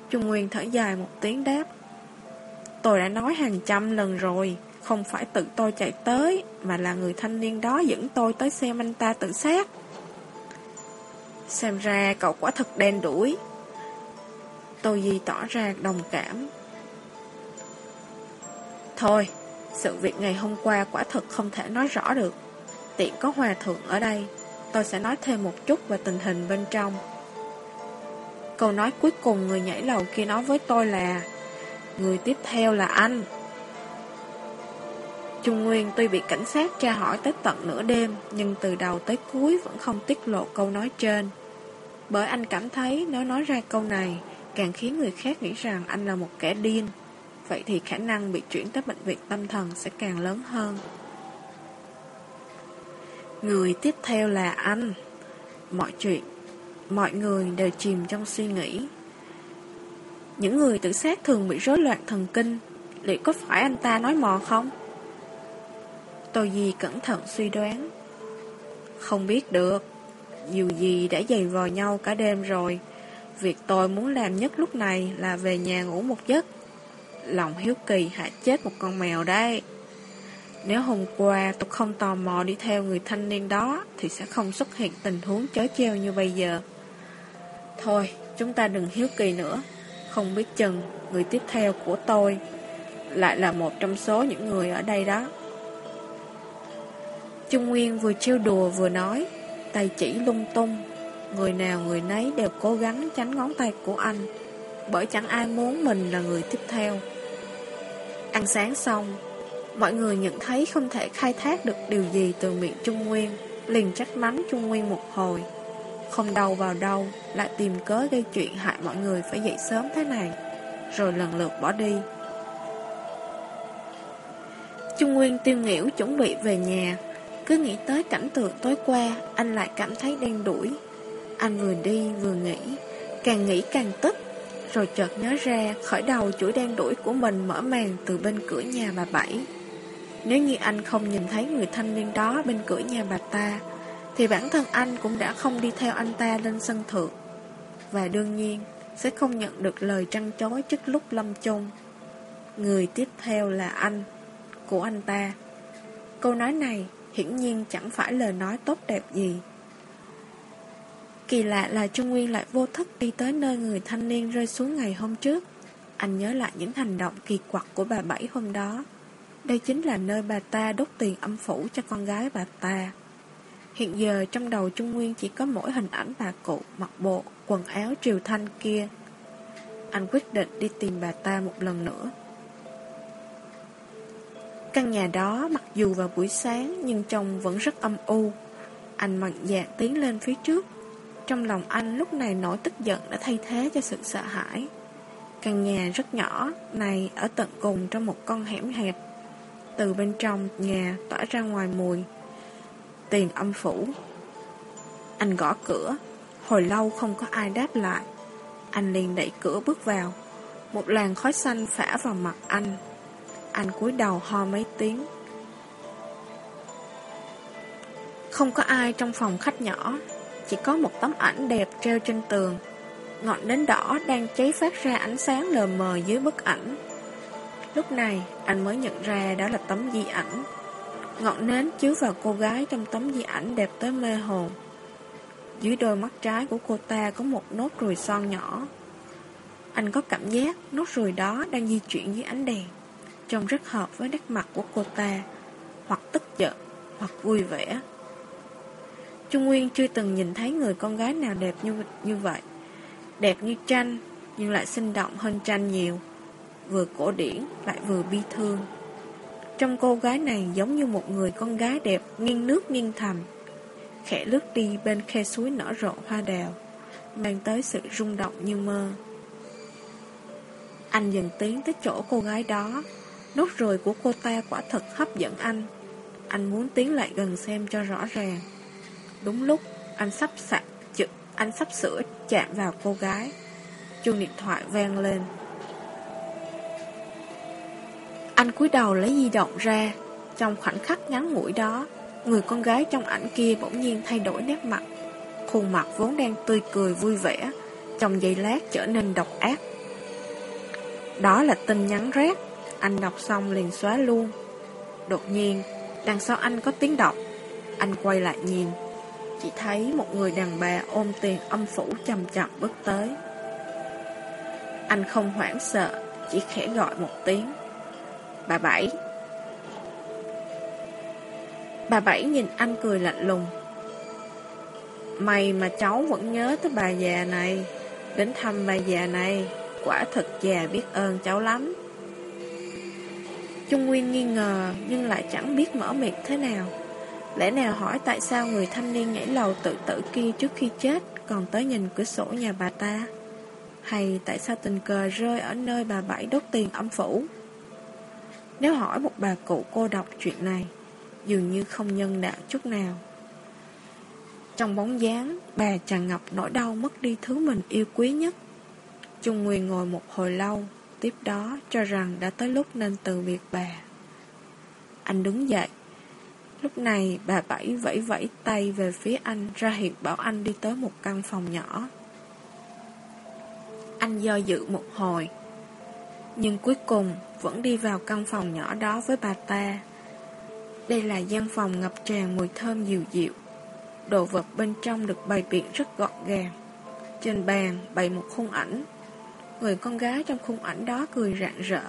Speaker 1: Trung Nguyên thở dài một tiếng đáp. Tôi đã nói hàng trăm lần rồi không phải tự tôi chạy tới, Mà là người thanh niên đó dẫn tôi tới xem anh ta tự sát. Xem ra cậu quả thật đen đuổi Tôi Di tỏ ra đồng cảm. Thôi, Sự việc ngày hôm qua quả thật không thể nói rõ được. Tiện có hòa thượng ở đây, Tôi sẽ nói thêm một chút về tình hình bên trong. Câu nói cuối cùng người nhảy lầu kia nói với tôi là, Người tiếp theo là anh. Trung Nguyên tuy bị cảnh sát tra hỏi tới tận nửa đêm, nhưng từ đầu tới cuối vẫn không tiết lộ câu nói trên. Bởi anh cảm thấy nếu nói ra câu này, càng khiến người khác nghĩ rằng anh là một kẻ điên. Vậy thì khả năng bị chuyển tới bệnh viện tâm thần sẽ càng lớn hơn. Người tiếp theo là anh. Mọi chuyện, mọi người đều chìm trong suy nghĩ. Những người tự sát thường bị rối loạn thần kinh, liệu có phải anh ta nói mò không? Tô Di cẩn thận suy đoán. Không biết được, Dù gì đã dày vò nhau cả đêm rồi, Việc tôi muốn làm nhất lúc này Là về nhà ngủ một giấc. Lòng hiếu kỳ hại chết một con mèo đây Nếu hôm qua tôi không tò mò đi theo người thanh niên đó, Thì sẽ không xuất hiện tình huống chớ treo như bây giờ. Thôi, chúng ta đừng hiếu kỳ nữa. Không biết chừng, Người tiếp theo của tôi Lại là một trong số những người ở đây đó. Trung Nguyên vừa trêu đùa vừa nói Tay chỉ lung tung, Người nào người nấy đều cố gắng tránh ngón tay của anh, Bởi chẳng ai muốn mình là người tiếp theo. Ăn sáng xong, Mọi người nhận thấy không thể khai thác được điều gì từ miệng Trung Nguyên, Liền trách mắng Trung Nguyên một hồi. Không đầu vào đâu, Lại tìm cớ gây chuyện hại mọi người phải dậy sớm thế này, Rồi lần lượt bỏ đi. Trung Nguyên tiêu nghỉu chuẩn bị về nhà cứ nghĩ tới cảnh tượng tối qua, Anh lại cảm thấy đen đuổi Anh vừa đi vừa nghĩ, Càng nghĩ càng tức, Rồi chợt nhớ ra khởi đầu chuỗi đen đuổi của mình mở màn từ bên cửa nhà bà Bảy. Nếu như anh không nhìn thấy người thanh niên đó bên cửa nhà bà ta, Thì bản thân anh cũng đã không đi theo anh ta lên sân thượng. Và đương nhiên, sẽ không nhận được lời trăn chối trước lúc lâm chung Người tiếp theo là anh, Của anh ta. Câu nói này hiển nhiên chẳng phải lời nói tốt đẹp gì. Kỳ lạ là Trung Nguyên lại vô thức đi tới nơi người thanh niên rơi xuống ngày hôm trước. Anh nhớ lại những hành động kỳ quặc của bà Bảy hôm đó. Đây chính là nơi bà ta đốt tiền âm phủ cho con gái bà ta. Hiện giờ trong đầu Trung Nguyên chỉ có mỗi hình ảnh bà cụ mặc bộ, quần áo triều thanh kia. Anh quyết định đi tìm bà ta một lần nữa. Căn nhà đó mặc dù vào buổi sáng nhưng trông vẫn rất âm u. Anh mạnh dạn tiến lên phía trước. Trong lòng anh lúc này nỗi tức giận đã thay thế cho sự sợ hãi. Căn nhà rất nhỏ, này ở tận cùng trong một con hẻm hẹp. Từ bên trong nhà tỏa ra ngoài mùi. Tiền âm phủ. Anh gõ cửa. Hồi lâu không có ai đáp lại. Anh liền đẩy cửa bước vào. Một làn khói xanh phả vào mặt anh. Anh cúi đầu ho mấy tiếng. Không có ai trong phòng khách nhỏ, chỉ có một tấm ảnh đẹp treo trên tường. Ngọn nến đỏ đang cháy phát ra ánh sáng lờ mờ dưới bức ảnh. Lúc này, anh mới nhận ra đó là tấm di ảnh. Ngọn nến chiếu vào cô gái trong tấm di ảnh đẹp tới mê hồn. Dưới đôi mắt trái của cô ta có một nốt ruồi son nhỏ. Anh có cảm giác nốt ruồi đó đang di chuyển dưới ánh đèn trông rất hợp với nét mặt của cô ta, hoặc tức giận, hoặc vui vẻ. Trung Nguyên chưa từng nhìn thấy người con gái nào đẹp như như vậy. Đẹp như tranh, nhưng lại sinh động hơn tranh nhiều. Vừa cổ điển, lại vừa bi thương. Trong cô gái này giống như một người con gái đẹp nghiêng nước nghiêng thành. Khẽ lướt đi bên khe suối nở rộ hoa đào, mang tới sự rung động như mơ. Anh dần tiến tới chỗ cô gái đó, Nốt ruồi của cô ta quả thật hấp dẫn anh. Anh muốn tiến lại gần xem cho rõ ràng. Đúng lúc, Anh sắp sạc chữ, Anh sắp sửa chạm vào cô gái. Chuông điện thoại vang lên. Anh cúi đầu lấy di động ra. Trong khoảnh khắc ngắn ngủi đó, Người con gái trong ảnh kia bỗng nhiên thay đổi nét mặt. Khuôn mặt vốn đang tươi cười vui vẻ, Trong giây lát trở nên độc ác. Đó là tin nhắn rác anh đọc xong liền xóa luôn. Đột nhiên, Đằng sau anh có tiếng đọc. Anh quay lại nhìn. Chỉ thấy một người đàn bà ôm tiền âm phủ chậm chậm bước tới. Anh không hoảng sợ, Chỉ khẽ gọi một tiếng. Bà Bảy. Bà Bảy nhìn anh cười lạnh lùng. Mày mà cháu vẫn nhớ tới bà già này, Đến thăm bà già này. Quả thật già biết ơn cháu lắm. Trung Nguyên nghi ngờ nhưng lại chẳng biết mở miệng thế nào. Lẽ nào hỏi tại sao người thanh niên nhảy lầu tự tử kia trước khi chết còn tới nhìn cửa sổ nhà bà ta? Hay tại sao tình cờ rơi ở nơi bà Bảy đốt tiền âm phủ? Nếu hỏi một bà cụ cô độc chuyện này, dường như không nhân đạo chút nào. Trong bóng dáng, bà tràn ngập nỗi đau mất đi thứ mình yêu quý nhất. Trung Nguyên ngồi một hồi lâu, Tiếp đó cho rằng đã tới lúc nên từ biệt bà. Anh đứng dậy. Lúc này bà Bảy vẫy vẫy tay về phía anh, ra hiệu bảo anh đi tới một căn phòng nhỏ. Anh do dự một hồi, Nhưng cuối cùng vẫn đi vào căn phòng nhỏ đó với bà ta. Đây là gian phòng ngập tràn mùi thơm dịu dịu. Đồ vật bên trong được bày biện rất gọn gàng. Trên bàn bày một khung ảnh. Người con gái trong khung ảnh đó cười rạng rỡ.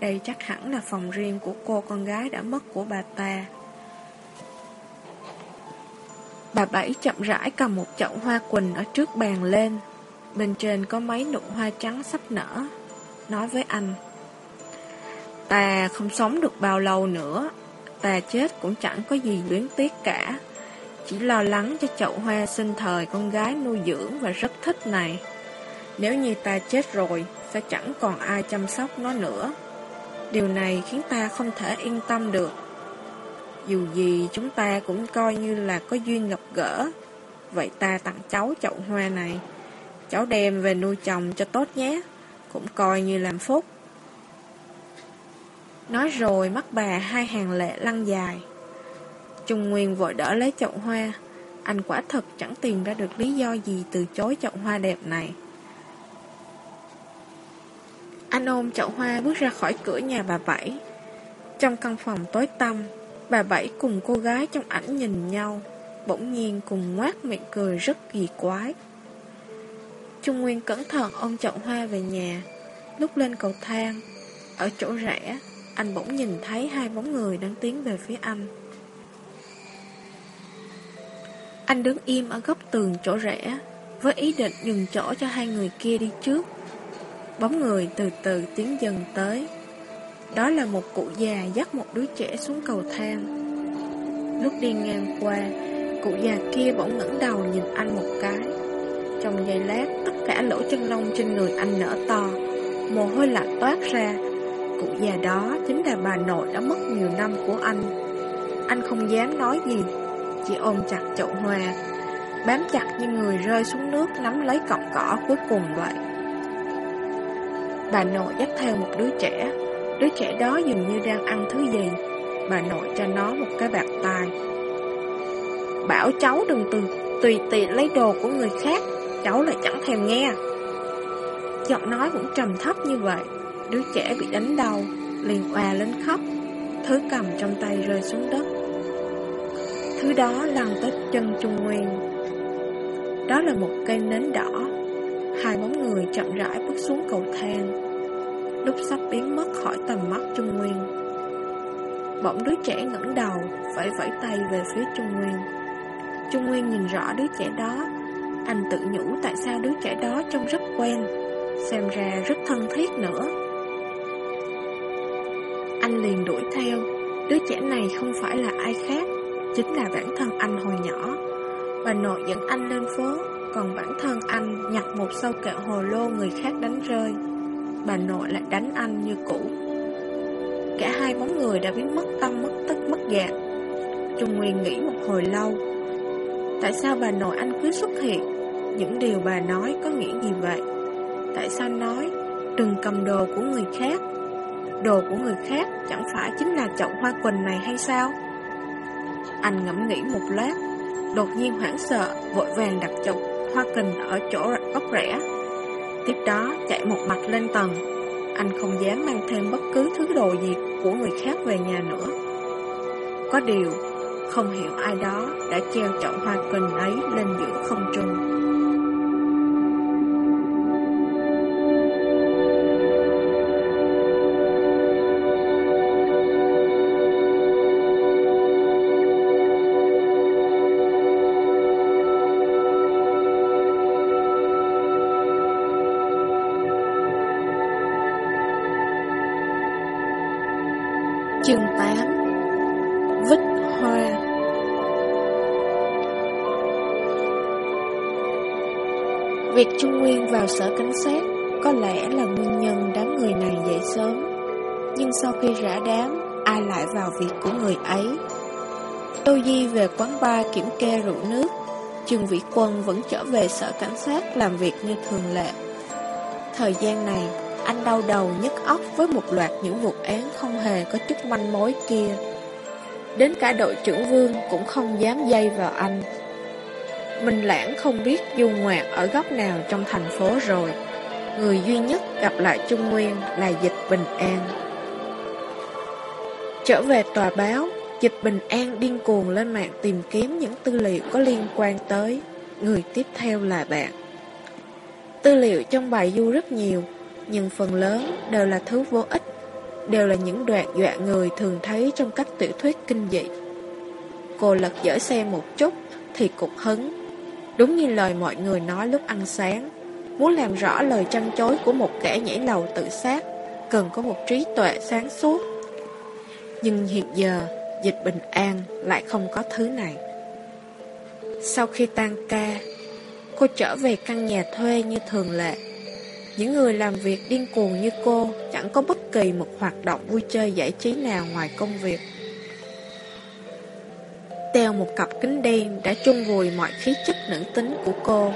Speaker 1: Đây chắc hẳn là phòng riêng của cô con gái đã mất của bà ta. Bà Bảy chậm rãi cầm một chậu hoa quỳnh ở trước bàn lên. Bên trên có mấy nụ hoa trắng sắp nở. Nói với anh, Ta không sống được bao lâu nữa. Ta chết cũng chẳng có gì luyến tiếc cả. Chỉ lo lắng cho chậu hoa sinh thời con gái nuôi dưỡng và rất thích này nếu như ta chết rồi, sẽ chẳng còn ai chăm sóc nó nữa. Điều này khiến ta không thể yên tâm được. Dù gì chúng ta cũng coi như là có duyên gặp gỡ. Vậy ta tặng cháu chậu hoa này. Cháu đem về nuôi chồng cho tốt nhé. Cũng coi như làm phúc. Nói rồi mắt bà hai hàng lệ lăn dài. Trung Nguyên vội đỡ lấy chậu hoa. Anh quả thật chẳng tìm ra được lý do gì từ chối chậu hoa đẹp này. Anh ôm chậu hoa bước ra khỏi cửa nhà bà Bảy. Trong căn phòng tối tăm, bà Bảy cùng cô gái trong ảnh nhìn nhau, bỗng nhiên cùng ngoác miệng cười rất kỳ quái. Trung Nguyên cẩn thận ôm chậu hoa về nhà, lúc lên cầu thang, ở chỗ rẽ, anh bỗng nhìn thấy hai bóng người đang tiến về phía anh. Anh đứng im ở góc tường chỗ rẽ, với ý định nhường chỗ cho hai người kia đi trước. Bóng người từ từ tiến dần tới. Đó là một cụ già dắt một đứa trẻ xuống cầu thang. Lúc đi ngang qua, cụ già kia bỗng ngẩng đầu nhìn anh một cái. Trong giây lát, tất cả lỗ chân lông trên người anh nở to, mồ hôi lạnh toát ra. Cụ già đó chính là bà nội đã mất nhiều năm của anh. Anh không dám nói gì, chỉ ôm chặt chậu hoa, bám chặt như người rơi xuống nước nắm lấy cọng cỏ cuối cùng vậy. Bà nội dắt theo một đứa trẻ, đứa trẻ đó dường như đang ăn thứ gì. Bà nội cho nó một cái bạc tai. Bảo cháu đừng từ tùy tiện lấy đồ của người khác, cháu lại chẳng thèm nghe. Giọng nói cũng trầm thấp như vậy, đứa trẻ bị đánh đầu liền hòa lên khóc, thứ cầm trong tay rơi xuống đất. Thứ đó lăn tới chân Trung Nguyên Đó là một cây nến đỏ Hai bóng người chậm rãi bước xuống cầu thang. Lúc sắp biến mất khỏi tầm mắt Trung Nguyên Bỗng đứa trẻ ngẩng đầu Vẫy vẫy tay về phía Trung Nguyên. Trung Nguyên nhìn rõ đứa trẻ đó. Anh tự nhủ tại sao đứa trẻ đó trông rất quen Xem ra rất thân thiết nữa. Anh liền đuổi theo. Đứa trẻ này không phải là ai khác chính là bản thân anh hồi nhỏ. Bà nội dẫn anh lên phố, còn bản thân anh nhặt một sâu kẹo hồ lô người khác đánh rơi. Bà nội lại đánh anh như cũ. Cả hai bóng người đã biến mất tâm, mất tất mất dạng. Trung Nguyên nghĩ một hồi lâu. Tại sao bà nội anh cứ xuất hiện? Những điều bà nói có nghĩa gì vậy? Tại sao nói, đừng cầm đồ của người khác? Đồ của người khác chẳng phải chính là chậu hoa quỳnh này hay sao? Anh ngẫm nghĩ một lát, Đột nhiên hoảng sợ, Vội vàng đặt chậu hoa kình ở chỗ góc rẽ Tiếp đó chạy một mạch lên tầng. Anh không dám mang thêm bất cứ thứ đồ gì Của người khác về nhà nữa. Có điều, Không hiểu ai đó đã treo chậu hoa kình ấy lên giữa không trung. Trung Nguyên vào sở cảnh sát có lẽ là nguyên nhân đám người này dậy sớm. Nhưng sau khi rã đám, ai lại vào việc của người ấy? Tô Di về quán bar kiểm kê rượu nước, Trương Vĩ Quân vẫn trở về sở cảnh sát làm việc như thường lệ. Thời gian này, anh đau đầu nhức óc với một loạt những vụ án không hề có chút manh mối kia. Đến cả đội trưởng Vương cũng không dám dây vào anh. Minh Lãng không biết du ngoạn ở góc nào trong thành phố rồi. Người duy nhất gặp lại Trung Nguyên là Dịch Bình An. Trở về tòa báo, Dịch Bình An điên cuồng lên mạng tìm kiếm những tư liệu có liên quan tới. Người tiếp theo là bạn. Tư liệu trong bài du rất nhiều, nhưng phần lớn đều là thứ vô ích, đều là những đoạn dọa người thường thấy trong các tiểu thuyết kinh dị. Cô lật dở xe một chút thì cục hứng, đúng như lời mọi người nói lúc ăn sáng. Muốn làm rõ lời trăn chối của một kẻ nhảy lầu tự sát, cần có một trí tuệ sáng suốt. Nhưng hiện giờ, dịch bình an lại không có thứ này. Sau khi tan ca, cô trở về căn nhà thuê như thường lệ. Những người làm việc điên cuồng như cô chẳng có bất kỳ một hoạt động vui chơi giải trí nào ngoài công việc. Đeo một cặp kính đen đã chung vùi mọi khí chất nữ tính của cô.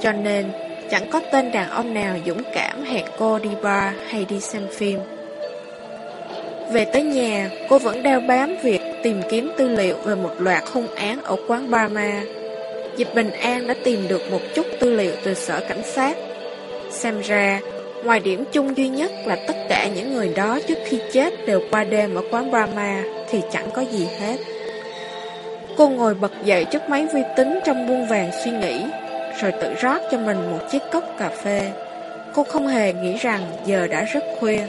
Speaker 1: Cho nên, chẳng có tên đàn ông nào dũng cảm hẹn cô đi bar hay đi xem phim. Về tới nhà, cô vẫn đeo bám việc tìm kiếm tư liệu về một loạt hung án ở quán bar ma. Dịch Bình An đã tìm được một chút tư liệu từ sở cảnh sát Xem ra, ngoài điểm chung duy nhất là tất cả những người đó trước khi chết đều qua đêm ở quán Brahma thì chẳng có gì hết. Cô ngồi bật dậy trước máy vi tính trong buông vàng suy nghĩ, rồi tự rót cho mình một chiếc cốc cà phê. Cô không hề nghĩ rằng giờ đã rất khuya.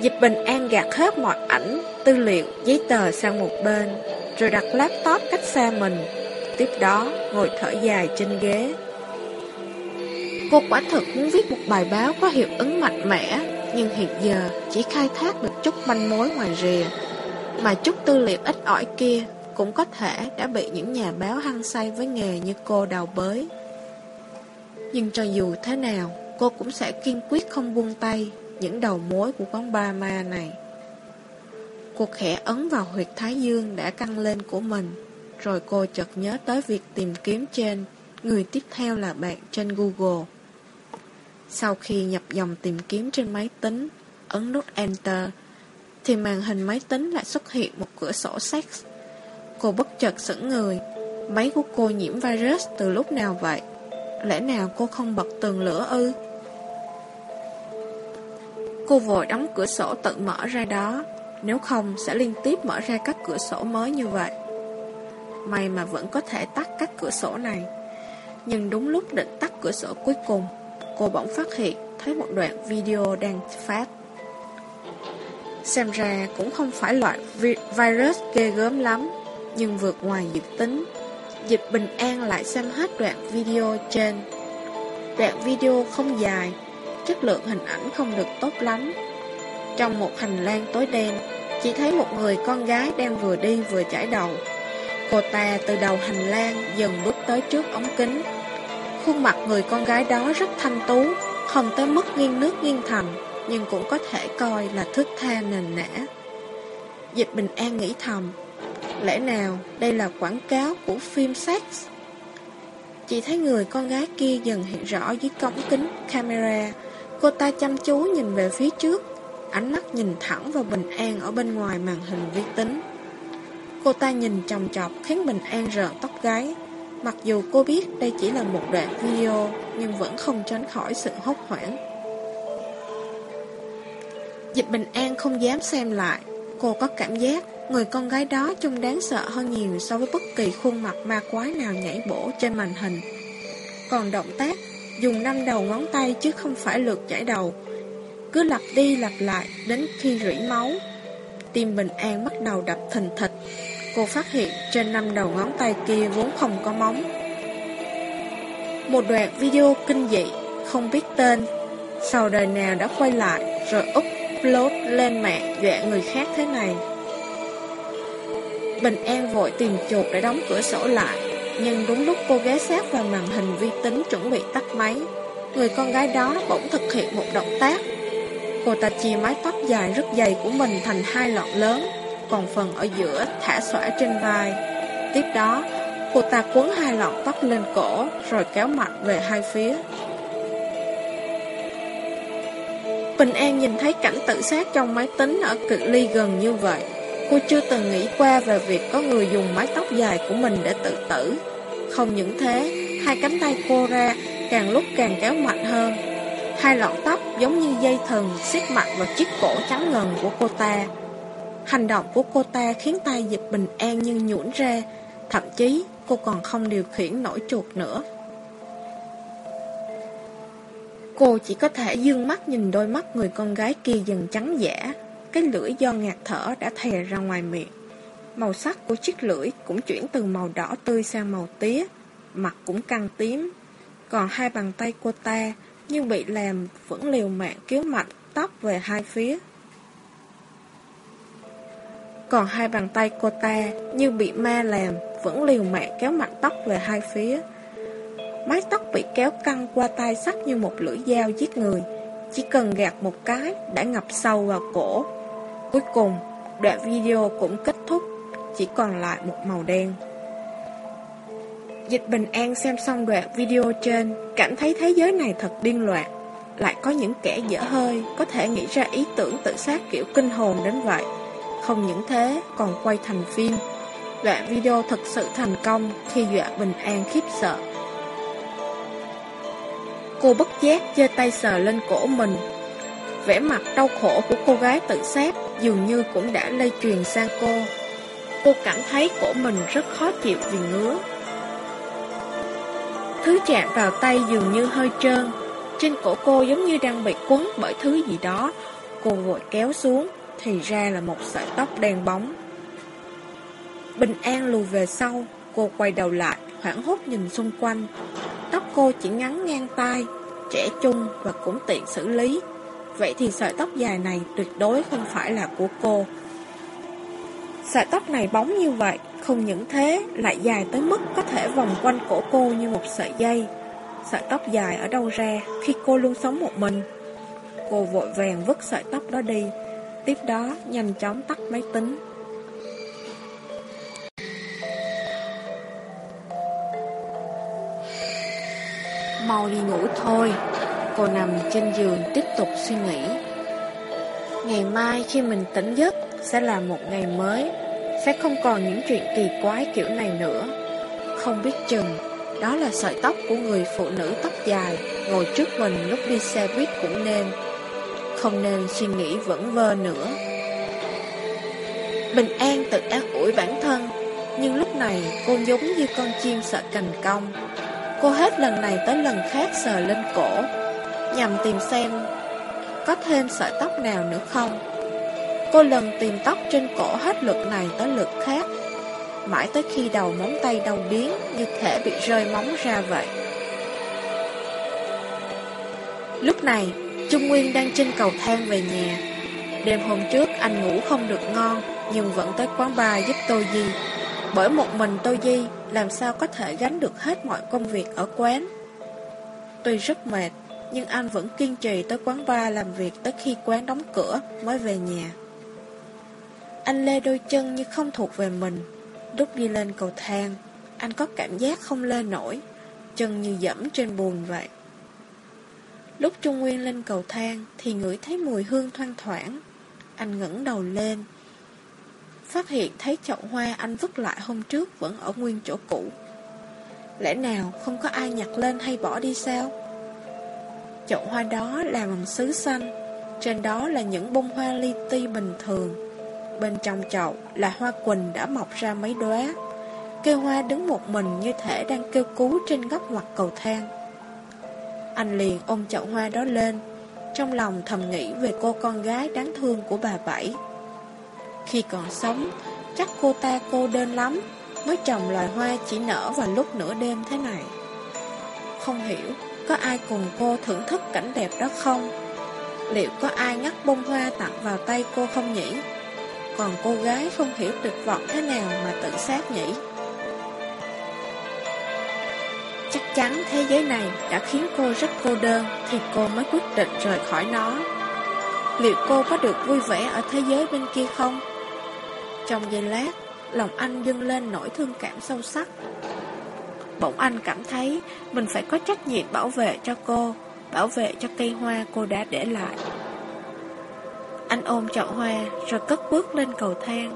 Speaker 1: Dịch Bình An gạt hết mọi ảnh, tư liệu, giấy tờ sang một bên, rồi đặt laptop cách xa mình. Tiếp đó, ngồi thở dài trên ghế. Cô quả thực muốn viết một bài báo có hiệu ứng mạnh mẽ, nhưng hiện giờ chỉ khai thác được chút manh mối ngoài rìa. Mà chút tư liệu ít ỏi kia cũng có thể đã bị những nhà báo hăng say với nghề như cô đào bới. Nhưng cho dù thế nào, cô cũng sẽ kiên quyết không buông tay những đầu mối của con ba ma này. Cô khẽ ấn vào huyệt thái dương đã căng lên của mình, rồi cô chợt nhớ tới việc tìm kiếm trên, người tiếp theo là bạn trên Google. Sau khi nhập dòng tìm kiếm trên máy tính, ấn nút Enter, thì màn hình máy tính lại xuất hiện một cửa sổ sex. Cô bất chợt sững người, máy của cô nhiễm virus từ lúc nào vậy? Lẽ nào cô không bật tường lửa ư? Cô vội đóng cửa sổ tự mở ra đó. Nếu không sẽ liên tiếp mở ra các cửa sổ mới như vậy. May mà vẫn có thể tắt các cửa sổ này. Nhưng đúng lúc định tắt cửa sổ cuối cùng Cô bỗng phát hiện thấy một đoạn video đang phát. Xem ra cũng không phải loại vi virus ghê gớm lắm. Nhưng vượt ngoài dự tính Dịch Bình An lại xem hết đoạn video trên Đoạn video không dài chất lượng hình ảnh không được tốt lắm. Trong một hành lang tối đen, chỉ thấy một người con gái đang vừa đi vừa chải đầu. Cô ta từ đầu hành lang dần bước tới trước ống kính. Khuôn mặt người con gái đó rất thanh tú, không tới mức nghiêng nước nghiêng thành, nhưng cũng có thể coi là thức tha nền nã. Dịch Bình An nghĩ thầm, lẽ nào đây là quảng cáo của phim sex? chị thấy người con gái kia dần hiện rõ dưới cổng kính camera, Cô ta chăm chú nhìn về phía trước Ánh mắt nhìn thẳng vào Bình An Ở bên ngoài màn hình vi tính. Cô ta nhìn chồng chọc Khiến Bình An rợn tóc gáy. Mặc dù cô biết đây chỉ là một đoạn video Nhưng vẫn không tránh khỏi sự hốt hoảng. Dịch Bình An không dám xem lại. Cô có cảm giác Người con gái đó trông đáng sợ hơn nhiều So với bất kỳ khuôn mặt ma quái nào nhảy bổ trên màn hình Còn động tác dùng năm đầu ngón tay chứ không phải lượt chảy đầu. Cứ lặp đi lặp lại đến khi rỉ máu. Tim Bình An bắt đầu đập thình thịch. Cô phát hiện trên năm đầu ngón tay kia vốn không có móng. Một đoạn video kinh dị, không biết tên, sau đời nào đã quay lại rồi upload lên mạng dọa người khác thế này. Bình An vội tìm chuột để đóng cửa sổ lại. Nhưng đúng lúc cô ghé sát vào màn hình vi tính chuẩn bị tắt máy, Người con gái đó bỗng thực hiện một động tác. Cô ta chia mái tóc dài rất dày của mình thành hai lọn lớn, Còn phần ở giữa thả xõa trên vai. Tiếp đó, Cô ta quấn hai lọn tóc lên cổ Rồi kéo mạnh về hai phía. Bình An nhìn thấy cảnh tự sát trong máy tính Ở cự ly gần như vậy. Cô chưa từng nghĩ qua về việc có người dùng mái tóc dài của mình để tự tử. Không những thế, hai cánh tay cô ra càng lúc càng kéo mạnh hơn. Hai lọn tóc giống như dây thần siết mạnh vào chiếc cổ trắng ngần của cô ta. Hành động của cô ta khiến tay dịch bình an nhưng nhũn ra, thậm chí cô còn không điều khiển nổi chuột nữa. Cô chỉ có thể dương mắt nhìn đôi mắt người con gái kia dần trắng giả, cái lưỡi do ngạt thở đã thè ra ngoài miệng. Màu sắc của chiếc lưỡi cũng chuyển từ màu đỏ tươi sang màu tía, mặt cũng căng tím. Còn hai bàn tay cô ta như bị làm vẫn liều mạng kéo mạnh tóc về hai phía. Còn hai bàn tay cô ta như bị ma làm vẫn liều mạng kéo mạnh tóc về hai phía. Mái tóc bị kéo căng qua tay sắc như một lưỡi dao giết người. Chỉ cần gạt một cái đã ngập sâu vào cổ Cuối cùng, đoạn video cũng kết thúc, chỉ còn lại một màu đen. Dịch Bình An xem xong đoạn video trên, cảm thấy thế giới này thật điên loạn. Lại có những kẻ dở hơi, có thể nghĩ ra ý tưởng tự sát kiểu kinh hồn đến vậy. Không những thế, còn quay thành phim. Đoạn video thật sự thành công khi dọa Bình An khiếp sợ. Cô bất giác giơ tay sờ lên cổ mình. Vẻ mặt đau khổ của cô gái tự sát dường như cũng đã lây truyền sang cô. Cô cảm thấy cổ mình rất khó chịu vì ngứa. Thứ chạm vào tay dường như hơi trơn, trên cổ cô giống như đang bị quấn bởi thứ gì đó. Cô vội kéo xuống, thì ra là một sợi tóc đen bóng. Bình an lùi về sau, cô quay đầu lại, hoảng hốt nhìn xung quanh. Tóc cô chỉ ngắn ngang tai, trẻ trung và cũng tiện xử lý. Vậy thì sợi tóc dài này tuyệt đối không phải là của cô. Sợi tóc này bóng như vậy, không những thế lại dài tới mức có thể vòng quanh cổ cô như một sợi dây. Sợi tóc dài ở đâu ra khi cô luôn sống một mình? Cô vội vàng vứt sợi tóc đó đi, tiếp đó nhanh chóng tắt máy tính. Mau đi ngủ thôi Cô nằm trên giường tiếp tục suy nghĩ. Ngày mai khi mình tỉnh giấc Sẽ là một ngày mới, Sẽ không còn những chuyện kỳ quái kiểu này nữa. Không biết chừng, Đó là sợi tóc của người phụ nữ tóc dài Ngồi trước mình lúc đi xe buýt cũng nên. Không nên suy nghĩ vẫn vơ nữa. Bình an tự an ủi bản thân, Nhưng lúc này cô giống như con chim sợ cành cong. Cô hết lần này tới lần khác sờ lên cổ Nhằm tìm xem Có thêm sợi tóc nào nữa không. Cô lần tìm tóc trên cổ hết lượt này tới lượt khác Mãi tới khi đầu móng tay đau biến Như thể bị rơi móng ra vậy. Lúc này Trung Nguyên đang trên cầu thang về nhà. Đêm hôm trước anh ngủ không được ngon Nhưng vẫn tới quán bar giúp Tô Di. Bởi một mình Tô Di làm sao có thể gánh được hết mọi công việc ở quán. Tuy rất mệt, nhưng anh vẫn kiên trì tới quán bar làm việc tới khi quán đóng cửa mới về nhà. Anh lê đôi chân như không thuộc về mình, lúc đi lên cầu thang, anh có cảm giác không lê nổi, chân như dẫm trên bùn vậy. Lúc Trung Nguyên lên cầu thang thì ngửi thấy mùi hương thoang thoảng, anh ngẩng đầu lên, Phát hiện thấy chậu hoa anh vứt lại hôm trước Vẫn ở nguyên chỗ cũ Lẽ nào không có ai nhặt lên hay bỏ đi sao Chậu hoa đó là bằng sứ xanh. Trên đó là những bông hoa li ti bình thường. Bên trong chậu là hoa quỳnh đã mọc ra mấy đóa. Cây hoa đứng một mình như thể đang kêu cứu trên góc mặt cầu thang. Anh liền ôm chậu hoa đó lên. Trong lòng thầm nghĩ về cô con gái đáng thương của bà Bảy. Khi còn sống, chắc cô ta cô đơn lắm, mới trồng loài hoa chỉ nở vào lúc nửa đêm thế này. Không hiểu, có ai cùng cô thưởng thức cảnh đẹp đó không? Liệu có ai ngắt bông hoa tặng vào tay cô không nhỉ? Còn cô gái không hiểu tuyệt vọng thế nào mà tự sát nhỉ? Chắc chắn thế giới này đã khiến cô rất cô đơn thì cô mới quyết định rời khỏi nó. Liệu cô có được vui vẻ ở thế giới bên kia không? Trong giây lát, lòng anh dâng lên nỗi thương cảm sâu sắc. Bỗng anh cảm thấy mình phải có trách nhiệm bảo vệ cho cô, bảo vệ cho cây hoa cô đã để lại. Anh ôm chậu hoa rồi cất bước lên cầu thang.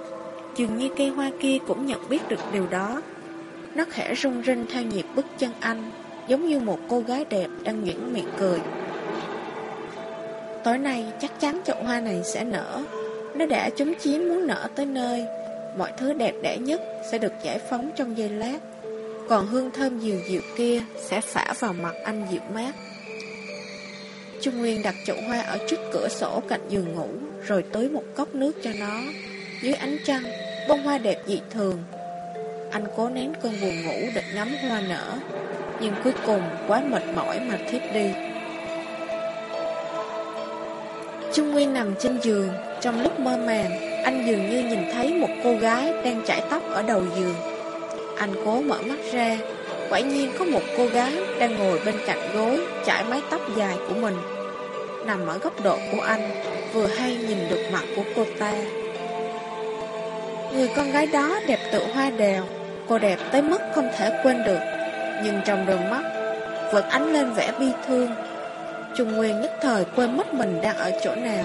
Speaker 1: Dường như cây hoa kia cũng nhận biết được điều đó. Nó khẽ rung rinh theo nhịp bước chân anh, giống như một cô gái đẹp đang nhẫn miệng cười. Tối nay chắc chắn chậu hoa này sẽ nở. Nó đã chống chiếm muốn nở tới nơi Mọi thứ đẹp đẽ nhất sẽ được giải phóng trong giây lát còn hương thơm dịu dịu kia sẽ phả vào mặt anh dịu mát. Trung Nguyên đặt chậu hoa ở trước cửa sổ cạnh giường ngủ Rồi tưới một cốc nước cho nó. Dưới ánh trăng, bông hoa đẹp dị thường. Anh cố nén cơn buồn ngủ để ngắm hoa nở Nhưng cuối cùng quá mệt mỏi mà thiếp đi. Trung Nguyên nằm trên giường Trong lúc mơ màng Anh dường như nhìn thấy một cô gái Đang chải tóc ở đầu giường. Anh cố mở mắt ra. Quả nhiên có một cô gái Đang ngồi bên cạnh gối, Chải mái tóc dài của mình. Nằm ở góc độ của anh, Vừa hay nhìn được mặt của cô ta. Người con gái đó đẹp tự hoa đèo Cô đẹp tới mức không thể quên được. Nhưng trong đôi mắt, Vẫn ánh lên vẻ bi thương. Trung Nguyên nhất thời quên mất mình đang ở chỗ nào.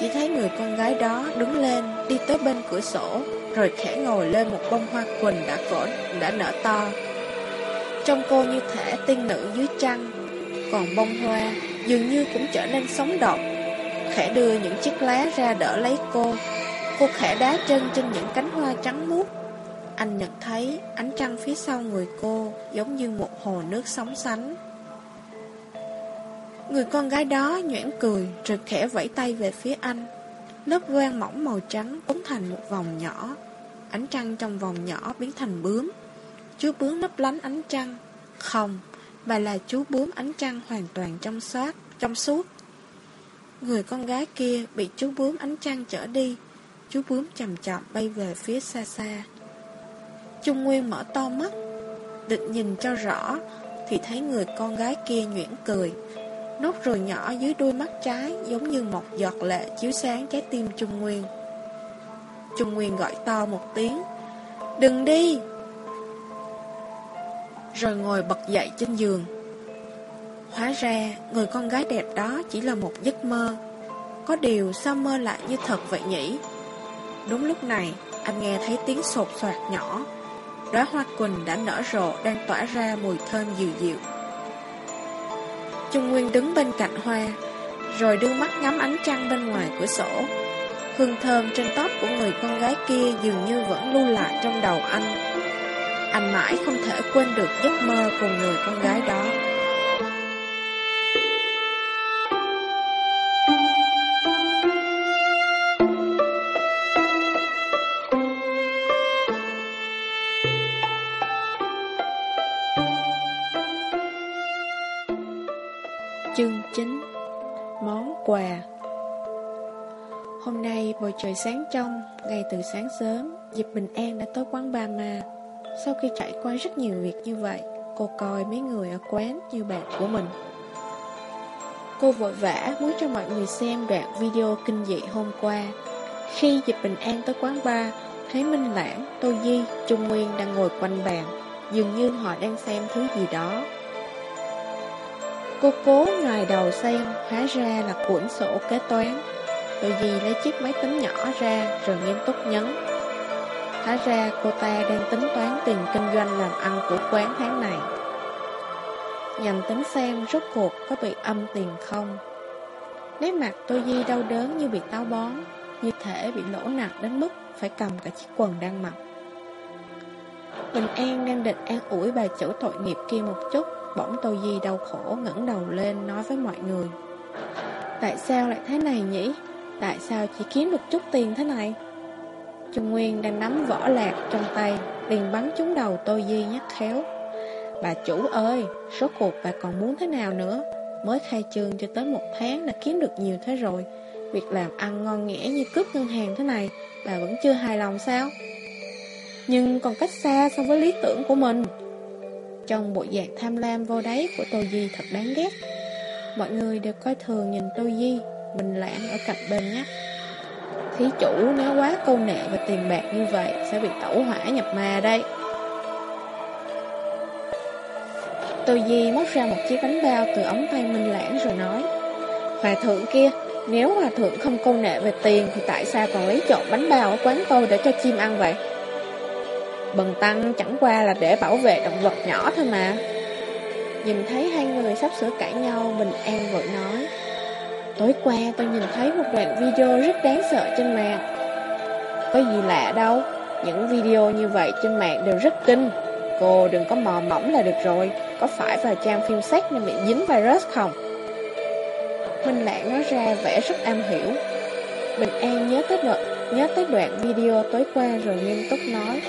Speaker 1: Chỉ thấy người con gái đó đứng lên, Đi tới bên cửa sổ. Rồi khẽ ngồi lên một bông hoa quỳnh đã cỡ đã nở to. Trong cô như thể tiên nữ dưới trăng, Còn bông hoa dường như cũng trở nên sống động. Khẽ đưa những chiếc lá ra đỡ lấy cô. Cô khẽ đá chân trên những cánh hoa trắng muốt. Anh nhận thấy ánh trăng phía sau người cô Giống như một hồ nước sóng sánh. Người con gái đó nhoảng cười Rồi khẽ vẫy tay về phía anh. Lớp quang mỏng màu trắng cuốn thành một vòng nhỏ. Ánh trăng trong vòng nhỏ biến thành bướm. Chú bướm lấp lánh ánh trăng. Không, mà là chú bướm ánh trăng hoàn toàn trong soát, trong suốt. Người con gái kia bị chú bướm ánh trăng chở đi. Chú bướm chậm chậm bay về phía xa xa. Trung Nguyên mở to mắt Định nhìn cho rõ Thì thấy người con gái kia nhuyễn cười. Nốt rồi nhỏ dưới đuôi mắt trái Giống như một giọt lệ chiếu sáng trái tim Trung Nguyên. Trung Nguyên gọi to một tiếng. Đừng đi! Rồi ngồi bật dậy trên giường. Hóa ra, người con gái đẹp đó chỉ là một giấc mơ. Có điều sao mơ lại như thật vậy nhỉ? Đúng lúc này, anh nghe thấy tiếng sột soạt nhỏ. Đóa hoa quỳnh đã nở rộ, đang tỏa ra mùi thơm dịu dịu. Trung Nguyên đứng bên cạnh hoa, Rồi đưa mắt ngắm ánh trăng bên ngoài cửa sổ. Hương thơm trên tóc của người con gái kia dường như vẫn lưu lại trong đầu anh. Anh mãi không thể quên được giấc mơ cùng người con gái đó. Trời sáng trong, ngay từ sáng sớm, Diệp Bình An đã tới quán Ba Ma. Sau khi trải qua rất nhiều việc như vậy, cô coi mấy người ở quán như bạn của mình. Cô vội vã muốn cho mọi người xem đoạn video kinh dị hôm qua. Khi Diệp Bình An tới quán bar, thấy Minh Lãng, Tô Di, Trung Nguyên đang ngồi quanh bàn, dường như họ đang xem thứ gì đó. Cô cố ngoài đầu xem, hóa ra là cuốn sổ kế toán. Tôi Di lấy chiếc máy tính nhỏ ra rồi nghiêm túc nhấn. Hóa ra cô ta đang tính toán tiền kinh doanh làm ăn của quán tháng này. Nhằm tính xem rốt cuộc có bị âm tiền không. Nét mặt Tô Di đau đớn như bị táo bón, như thể bị lỗ nặng đến mức phải cầm cả chiếc quần đang mặc. Bình An đang định an ủi bà chủ tội nghiệp kia một chút Bỗng Tô Di đau khổ ngẩng đầu lên nói với mọi người Tại sao lại thế này nhỉ? Tại sao chỉ kiếm được chút tiền thế này? Trung Nguyên đang nắm vỏ lạc trong tay liền bắn trúng đầu Tô Di nhắc khéo Bà chủ ơi, số cuộc bà còn muốn thế nào nữa? Mới khai trương cho tới một tháng đã kiếm được nhiều thế rồi Việc làm ăn ngon nghẽ như cướp ngân hàng thế này Bà vẫn chưa hài lòng sao? Nhưng còn cách xa so với lý tưởng của mình trong bộ dạng tham lam vô đáy của Tô Di thật đáng ghét Mọi người đều coi thường nhìn Tô Di Bình lãng ở cạnh bên nhắc Thí chủ nếu quá câu nệ và tiền bạc như vậy, Sẽ bị tẩu hỏa nhập ma đây. Tô Di móc ra một chiếc bánh bao từ ống tay Minh Lãng rồi nói, Hòa thượng kia, Nếu hòa thượng không câu nệ về tiền Thì tại sao còn lấy trộn bánh bao ở quán tôi để cho chim ăn vậy? Bần tăng chẳng qua là để bảo vệ động vật nhỏ thôi mà. Nhìn thấy hai người sắp sửa cãi nhau, Bình An vội nói Tối qua tôi nhìn thấy một đoạn video rất đáng sợ trên mạng Có gì lạ đâu Những video như vậy trên mạng đều rất kinh Cô đừng có mò mỏng là được rồi Có phải vào trang phim sách nên bị dính virus không? Minh Lãng nói ra vẻ rất am hiểu Bình An nhớ tới đoạn, nhớ tới đoạn video tối qua rồi nghiêm túc nói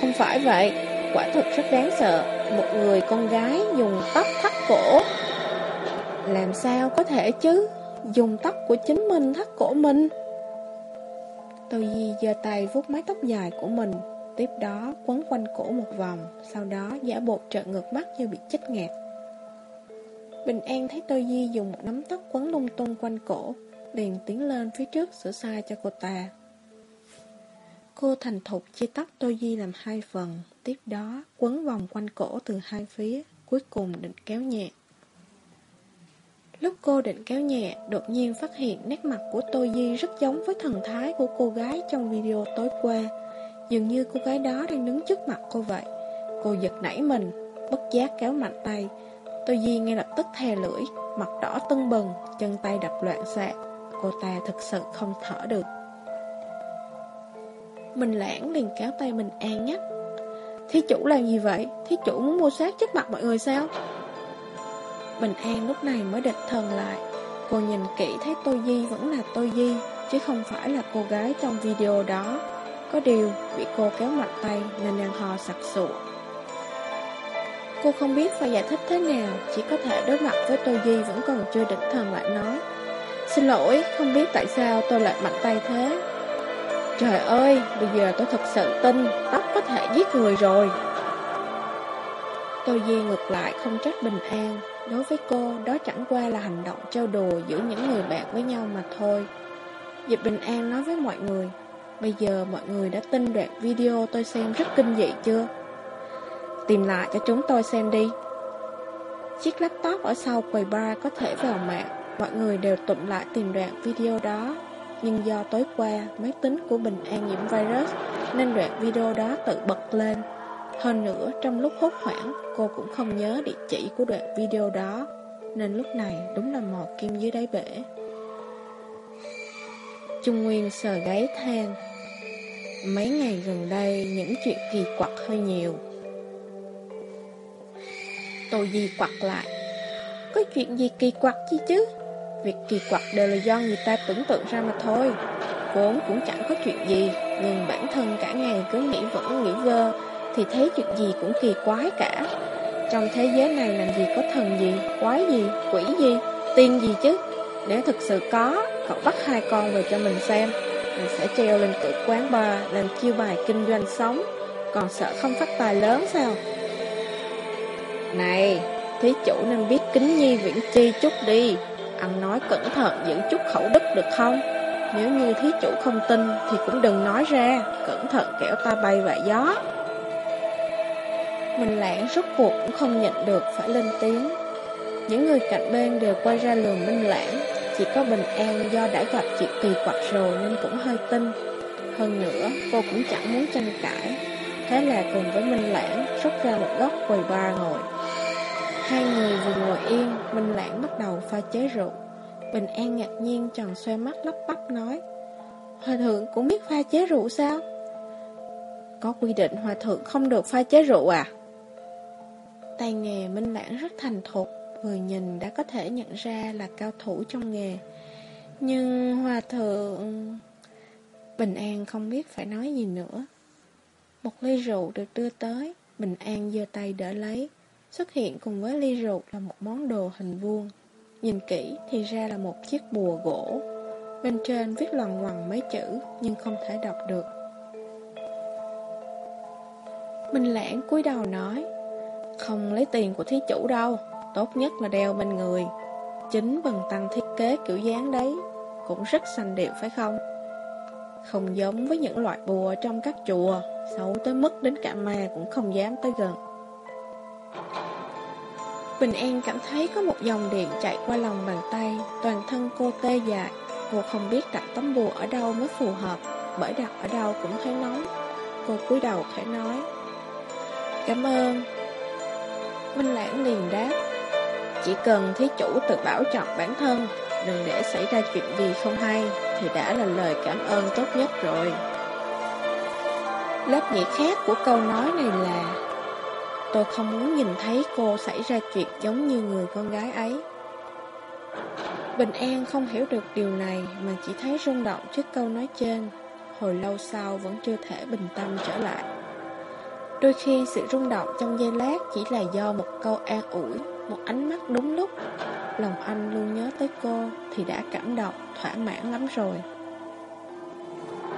Speaker 1: không phải vậy, quả thực rất đáng sợ. Một người con gái dùng tóc thắt cổ. Làm sao có thể chứ? Dùng tóc của chính mình thắt cổ mình. Tô Di giơ tay vuốt mái tóc dài của mình, tiếp đó quấn quanh cổ một vòng, sau đó giả bộ trợn ngược mắt như bị chết ngạt. Bình An thấy Tô Di dùng một nắm tóc quấn lung tung quanh cổ, liền tiến lên phía trước sửa sai cho cô ta. Cô thành thục chia tóc Tô Di làm hai phần, tiếp đó quấn vòng quanh cổ từ hai phía, cuối cùng định kéo nhẹ. Lúc cô định kéo nhẹ, đột nhiên phát hiện nét mặt của Tô Di rất giống với thần thái của cô gái trong video tối qua. Dường như cô gái đó đang đứng trước mặt cô vậy. Cô giật nảy mình, bất giác kéo mạnh tay. Tô Di ngay lập tức thè lưỡi, mặt đỏ tưng bừng, chân tay đập loạn xạ. Cô ta thực sự không thở được. Mình lãng liền kéo tay mình an nhắc Thí chủ làm gì vậy? Thí chủ muốn mua sát trước mặt mọi người sao? Bình An lúc này mới định thần lại. Cô nhìn kỹ thấy Tô Di vẫn là Tô Di Chứ không phải là cô gái trong video đó. Có điều bị cô kéo mạnh tay nên đang hò sặc sụa. Cô không biết phải giải thích thế nào Chỉ có thể đối mặt với Tô Di vẫn còn chưa định thần lại nói. Xin lỗi, không biết tại sao tôi lại mạnh tay thế. Trời ơi, bây giờ tôi thật sự tin Tóc có thể giết người rồi. Tô Di ngược lại không trách bình an. Đối với cô, đó chẳng qua là hành động trêu đùa giữa những người bạn với nhau mà thôi. Diệp Bình An nói với mọi người Bây giờ mọi người đã tin đoạn video tôi xem rất kinh dị chưa? Tìm lại cho chúng tôi xem đi. Chiếc laptop ở sau quầy bar có thể vào mạng Mọi người đều tụm lại tìm đoạn video đó. Nhưng do tối qua máy tính của Bình An nhiễm virus Nên đoạn video đó tự bật lên. Hơn nữa, trong lúc hốt hoảng, Cô cũng không nhớ địa chỉ của đoạn video đó. Nên lúc này đúng là mò kim dưới đáy bể. Trung Nguyên sờ gáy than. Mấy ngày gần đây, những chuyện kỳ quặc hơi nhiều. Tôi gì quặc lại. Có chuyện gì kỳ quặc chi chứ? Việc kỳ quặc đều là do người ta tưởng tượng ra mà thôi. Vốn cũng chẳng có chuyện gì, Nhưng bản thân cả ngày cứ nghĩ vẫn nghĩ vơ. Thì thấy chuyện gì cũng kỳ quái cả. Trong thế giới này làm gì có thần gì, quái gì, quỷ gì, tiên gì chứ? Nếu thực sự có, cậu bắt hai con về cho mình xem. Mình sẽ treo lên cửa quán bar Làm chiêu bài kinh doanh sống. Còn sợ không phát tài lớn sao? Này, thí chủ nên biết kính nhi viễn chi chút đi. Ăn nói cẩn thận giữ chút khẩu đức được không? Nếu như thí chủ không tin thì cũng đừng nói ra, cẩn thận kẻo ta bay vạ gió. Mình lãng rốt cuộc cũng không nhận được phải lên tiếng. Những người cạnh bên đều quay ra lường Minh Lãng, chỉ có Bình An do đã gặp chuyện kỳ quặc rồi nên cũng hơi tin. Hơn nữa, cô cũng chẳng muốn tranh cãi. Thế là cùng với Minh Lãng rút ra một góc quầy ba ngồi. Hai người vừa ngồi yên, Minh Lãng bắt đầu pha chế rượu. Bình An ngạc nhiên tròn xoe mắt lắp bắp nói Hòa thượng cũng biết pha chế rượu sao? Có quy định hòa thượng không được pha chế rượu à? Tay nghề Minh Lãng rất thành thục, vừa nhìn đã có thể nhận ra là cao thủ trong nghề. Nhưng hòa thượng... Bình An không biết phải nói gì nữa. Một ly rượu được đưa tới, Bình An giơ tay đỡ lấy. Xuất hiện cùng với ly rượu là một món đồ hình vuông Nhìn kỹ thì ra là một chiếc bùa gỗ Bên trên viết loằng ngoằng mấy chữ Nhưng không thể đọc được Minh Lãng cúi đầu nói không lấy tiền của thí chủ đâu Tốt nhất là đeo bên người Chính bần tăng thiết kế kiểu dáng đấy Cũng rất xanh điệu phải không Không giống với những loại bùa trong các chùa Xấu tới mức đến cả ma cũng không dám tới gần Bình An cảm thấy có một dòng điện chạy qua lòng bàn tay, toàn thân cô tê dại. Cô không biết đặt tấm bùa ở đâu mới phù hợp, bởi đặt ở đâu cũng thấy nóng. Cô cúi đầu khẽ nói, Cảm ơn. Minh Lãng liền đáp, Chỉ cần thí chủ tự bảo trọng bản thân, đừng để xảy ra chuyện gì không hay, thì đã là lời cảm ơn tốt nhất rồi. Lớp nghĩa khác của câu nói này là Tôi không muốn nhìn thấy cô xảy ra chuyện giống như người con gái ấy. Bình An không hiểu được điều này mà chỉ thấy rung động trước câu nói trên. Hồi lâu sau vẫn chưa thể bình tâm trở lại. Đôi khi sự rung động trong giây lát chỉ là do một câu an ủi, một ánh mắt đúng lúc. Lòng anh luôn nhớ tới cô thì đã cảm động, thỏa mãn lắm rồi.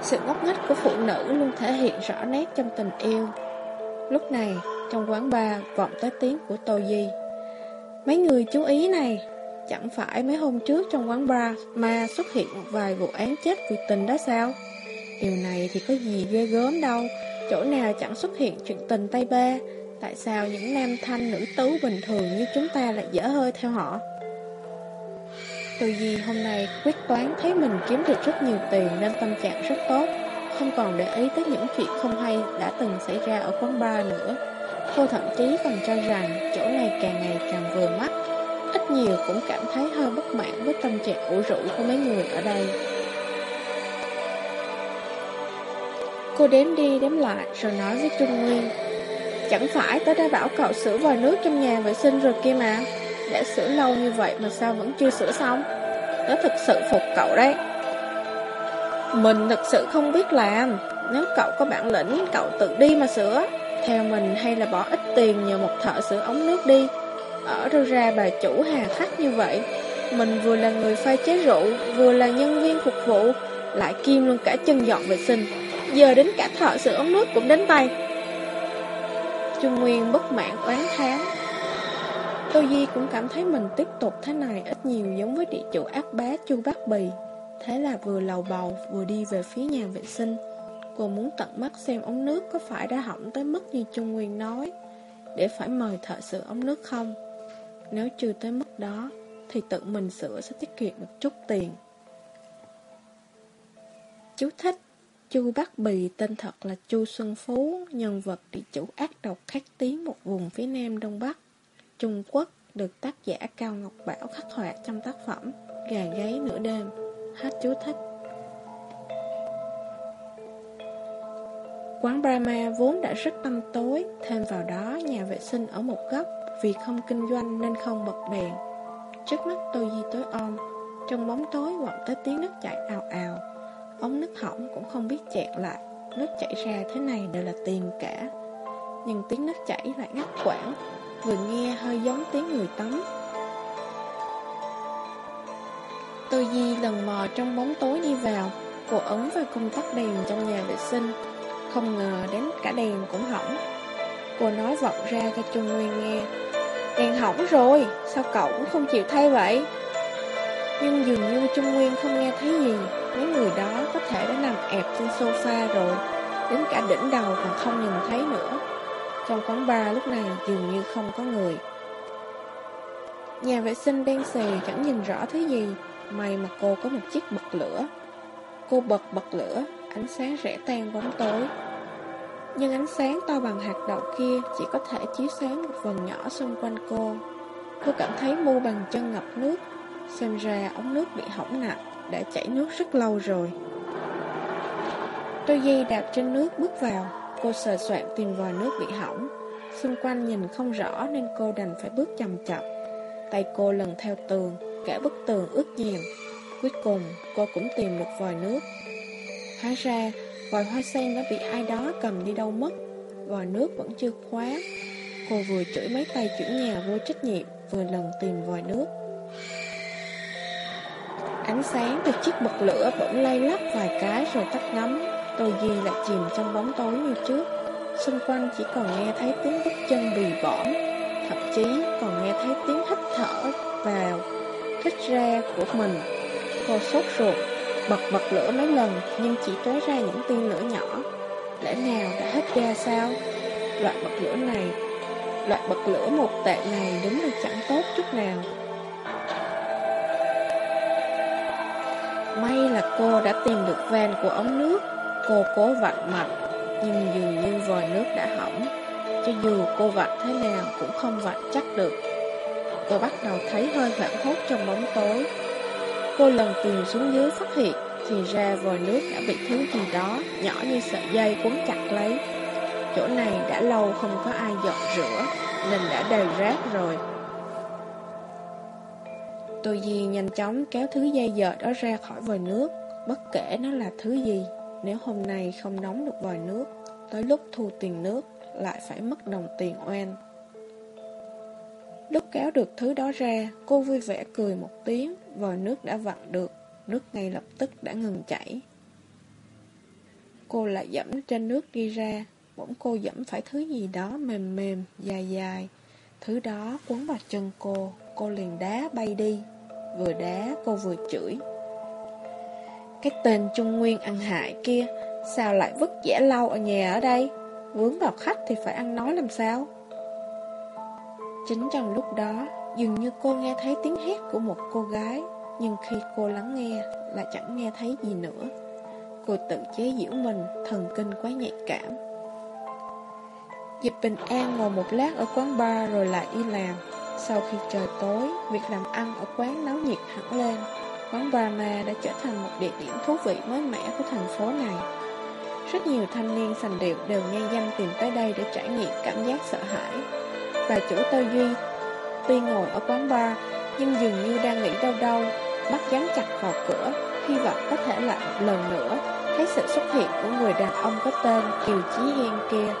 Speaker 1: Sự ngốc nghếch của phụ nữ luôn thể hiện rõ nét trong tình yêu. Lúc này, trong quán bar vọng tới tiếng của Tô Di Mấy người chú ý này Chẳng phải mấy hôm trước trong quán bar Mà xuất hiện một vài vụ án chết vì tình đó sao Điều này thì có gì ghê gớm đâu Chỗ nào chẳng xuất hiện chuyện tình tay ba? Tại sao những nam thanh nữ tú bình thường như chúng ta lại dở hơi theo họ? Từ gì hôm nay quyết toán thấy mình kiếm được rất nhiều tiền nên tâm trạng rất tốt. Không còn để ý tới những chuyện không hay đã từng xảy ra ở quán bar nữa. Cô thậm chí còn cho rằng chỗ này càng ngày càng vừa mắt. Ít nhiều cũng cảm thấy hơi bất mãn với tâm trạng ủ rũ của mấy người ở đây. Cô đếm đi đếm lại rồi nói với Trung Nguyên. Chẳng phải tớ đã bảo cậu sửa vòi nước trong nhà vệ sinh rồi kia mà. Đã sửa lâu như vậy mà sao vẫn chưa sửa xong? Tớ thực sự phục cậu đấy. Mình thực sự không biết làm. Nếu cậu có bản lĩnh, cậu tự đi mà sửa. Theo mình hay là bỏ ít tiền nhờ một thợ sửa ống nước đi. Ở đâu ra bà chủ hà khắc như vậy? Mình vừa là người pha chế rượu, Vừa là nhân viên phục vụ. Lại kim luôn cả chân dọn vệ sinh. Giờ đến cả thợ sửa ống nước cũng đến tay Trung Nguyên bất mãn oán thán. Tô Di cũng cảm thấy mình tiếp tục thế này ít nhiều giống với địa chủ ác bá Chu Bác Bì. Thế là vừa lầu bầu, vừa đi về phía nhà vệ sinh. Cô muốn tận mắt xem ống nước có phải đã hỏng tới mức như Trung Nguyên nói, Để phải mời thợ sửa ống nước không. Nếu chưa tới mức đó, Thì tự mình sửa sẽ tiết kiệm một chút tiền. Chú thích Chu Bắc Bì tên thật là Chu Xuân Phú, nhân vật địa chủ ác độc khắc tiếng một vùng phía nam Đông Bắc. Trung Quốc được tác giả Cao Ngọc Bảo khắc họa trong tác phẩm Gà gáy nửa đêm. Hết chú thích. Quán Brahma vốn đã rất tăm tối, thêm vào đó nhà vệ sinh ở một góc vì không kinh doanh nên không bật đèn. Trước mắt tôi di tối om, trong bóng tối vọng tới tiếng nước chảy ào ào. Ống nước hỏng cũng không biết chẹt lại, Nước chảy ra thế này đều là tiền cả. Nhưng tiếng nước chảy lại ngắt quãng, Vừa nghe hơi giống tiếng người tắm. Tô Di lần mò trong bóng tối đi vào, Cô ấn vào công tắc đèn trong nhà vệ sinh. Không ngờ đến cả đèn cũng hỏng. Cô nói vọng ra cho Trung Nguyên nghe. Đèn hỏng rồi, Sao cậu cũng không chịu thay vậy? Nhưng dường như Trung Nguyên không nghe thấy gì. Mấy người đó có thể đã nằm ẹp trên sofa rồi, Đến cả đỉnh đầu còn không nhìn thấy nữa. Trong quán bar lúc này dường như không có người. Nhà vệ sinh đen xì chẳng nhìn rõ thứ gì, May mà cô có một chiếc bật lửa. Cô bật bật lửa, Ánh sáng rẽ tan bóng tối. Nhưng ánh sáng to bằng hạt đậu kia Chỉ có thể chiếu sáng một phần nhỏ xung quanh cô. Cô cảm thấy mu bàn chân ngập nước, Xem ra ống nước bị hỏng nặng đã chảy nước rất lâu rồi. Tô Di đạp trên nước bước vào, cô sờ soạn tìm vòi nước bị hỏng. Xung quanh nhìn không rõ nên cô đành phải bước chậm chậm. Tay cô lần theo tường, cả bức tường ướt nhèm. Cuối cùng, cô cũng tìm được vòi nước. Hóa ra, vòi hoa sen đã bị ai đó cầm đi đâu mất. Vòi nước vẫn chưa khóa. Cô vừa chửi mấy tay chủ nhà vô trách nhiệm, vừa lần tìm vòi nước. Ánh sáng từ chiếc bật lửa bỗng lay lắc vài cái rồi tắt ngấm. Tô Di lại chìm trong bóng tối như trước. Xung quanh chỉ còn nghe thấy tiếng bước chân bì bõm, Thậm chí còn nghe thấy tiếng hít thở vào Hít ra của mình. Cô sốt ruột, Bật bật lửa mấy lần Nhưng chỉ tóe ra những tiên lửa nhỏ. Lẽ nào đã hết ra sao? Loại bật lửa này, Loại bật lửa một tệ này đúng là chẳng tốt chút nào. May là cô đã tìm được van của ống nước. Cô cố vặn mạnh Nhưng dường như vòi nước đã hỏng. Cho dù cô vặn thế nào cũng không vặn chắc được. Cô bắt đầu thấy hơi hoảng hốt trong bóng tối. Cô lần tìm xuống dưới phát hiện Thì ra vòi nước đã bị thứ gì đó Nhỏ như sợi dây quấn chặt lấy. Chỗ này đã lâu không có ai dọn rửa, Nên đã đầy rác rồi. Tô Di nhanh chóng kéo thứ dây dợ đó ra khỏi vòi nước. Bất kể nó là thứ gì Nếu hôm nay không đóng được vòi nước Tới lúc thu tiền nước Lại phải mất đồng tiền oan. Lúc kéo được thứ đó ra Cô vui vẻ cười một tiếng Vòi nước đã vặn được Nước ngay lập tức đã ngừng chảy. Cô lại dẫm trên nước đi ra Bỗng cô dẫm phải thứ gì đó mềm mềm, dài dài. Thứ đó quấn vào chân cô Cô liền đá bay đi. Vừa đá, cô vừa chửi. Cái tên Trung Nguyên ăn hại kia, Sao lại vứt dẻ lau ở nhà ở đây? Vướng vào khách thì phải ăn nói làm sao? Chính trong lúc đó, Dường như cô nghe thấy tiếng hét của một cô gái, Nhưng khi cô lắng nghe Là chẳng nghe thấy gì nữa. Cô tự chế giễu mình, Thần kinh quá nhạy cảm. Diệp Bình An ngồi một lát ở quán bar Rồi lại đi làm sau khi trời tối, việc làm ăn ở quán náo nhiệt hẳn lên. Quán Brahma đã trở thành một địa điểm thú vị mới mẻ của thành phố này. Rất nhiều thanh niên sành điệu đều nghe danh tìm tới đây để trải nghiệm cảm giác sợ hãi. Bà chủ Tô Duy tuy ngồi ở quán bar nhưng dường như đang nghĩ đâu đâu, bắt dán chặt vào cửa, hy vọng có thể lại một lần nữa thấy sự xuất hiện của người đàn ông có tên Kiều Chí Hiên kia.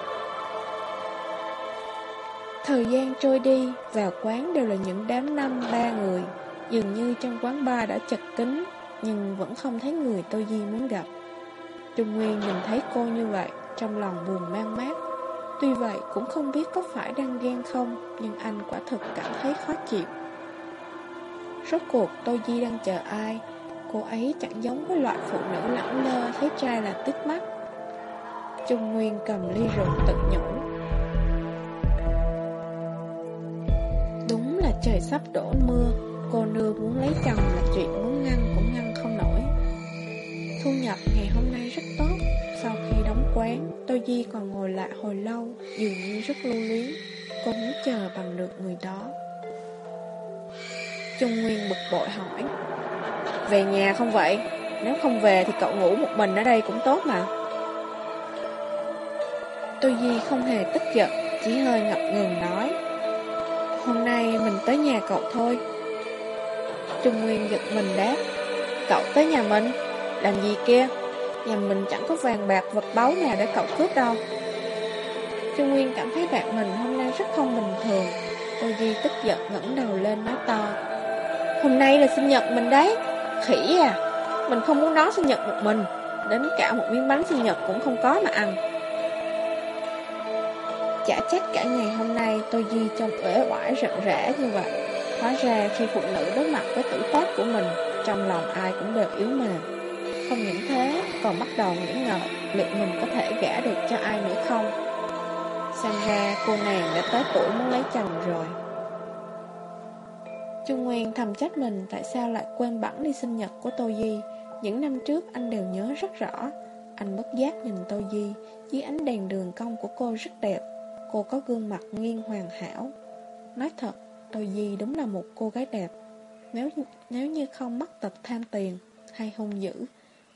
Speaker 1: Thời gian trôi đi, vào quán đều là những đám năm ba người, dường như trong quán bar đã chật kín, nhưng vẫn không thấy người Tô Di muốn gặp. Trung Nguyên nhìn thấy cô như vậy, trong lòng buồn mang mát. Tuy vậy cũng không biết có phải đang ghen không, nhưng anh quả thực cảm thấy khó chịu. Rốt cuộc Tô Di đang chờ ai? Cô ấy chẳng giống với loại phụ nữ lẳng lơ thấy trai là tức mắt. Trung Nguyên cầm ly rượu tự nhủ. Trời sắp đổ mưa, cô nương muốn lấy chồng là chuyện muốn ngăn cũng ngăn không nổi. Thu nhập ngày hôm nay rất tốt, sau khi đóng quán, Tô Di còn ngồi lại hồi lâu, dường như rất lưu luyến. Cô muốn chờ bằng được người đó. Trung Nguyên bực bội hỏi Về nhà không vậy? Nếu không về thì cậu ngủ một mình ở đây cũng tốt mà Tô Di không hề tức giận Chỉ hơi ngập ngừng nói Hôm nay mình tới nhà cậu thôi. Trung Nguyên giật mình đáp, Cậu tới nhà mình? Làm gì kia? Nhà mình chẳng có vàng bạc vật báu nào để cậu cướp đâu. Trung Nguyên cảm thấy bạn mình hôm nay rất không bình thường. Tô Di tức giận ngẩng đầu lên nói to, Hôm nay là sinh nhật mình đấy. Khỉ à Mình không muốn đón sinh nhật một mình, Đến cả một miếng bánh sinh nhật cũng không có mà ăn. Chả trách cả ngày hôm nay tôi Di trong uể oải rợn rã như vậy Hóa ra khi phụ nữ đối mặt với tử tác của mình Trong lòng ai cũng đều yếu mềm Không những thế còn bắt đầu nghĩ ngợi Liệu mình có thể gả được cho ai nữa không Xem ra cô nàng đã tới tuổi muốn lấy chồng rồi Trung Nguyên thầm trách mình tại sao lại quên bẵng đi sinh nhật của Tô Di. Những năm trước anh đều nhớ rất rõ. Anh bất giác nhìn Tô Di, dưới ánh đèn đường cong của cô rất đẹp. Cô có gương mặt nghiêng hoàn hảo. Nói thật, tôi Di đúng là một cô gái đẹp. Nếu nếu như không mắc tật tham tiền hay hung dữ,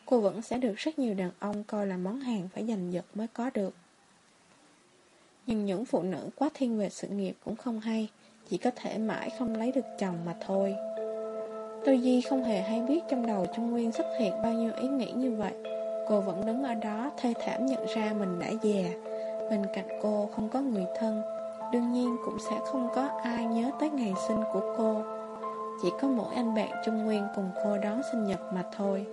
Speaker 1: cô vẫn sẽ được rất nhiều đàn ông coi là món hàng phải giành giật mới có được. Nhưng những phụ nữ quá thiên về sự nghiệp cũng không hay. Chỉ có thể mãi không lấy được chồng mà thôi tôi Di không hề hay biết trong đầu Trung Nguyên xuất hiện bao nhiêu ý nghĩ như vậy Cô vẫn đứng ở đó thê thảm nhận ra mình đã già Bên cạnh cô không có người thân Đương nhiên cũng sẽ không có ai nhớ tới ngày sinh của cô. Chỉ có mỗi anh bạn Trung Nguyên cùng cô đón sinh nhật mà thôi.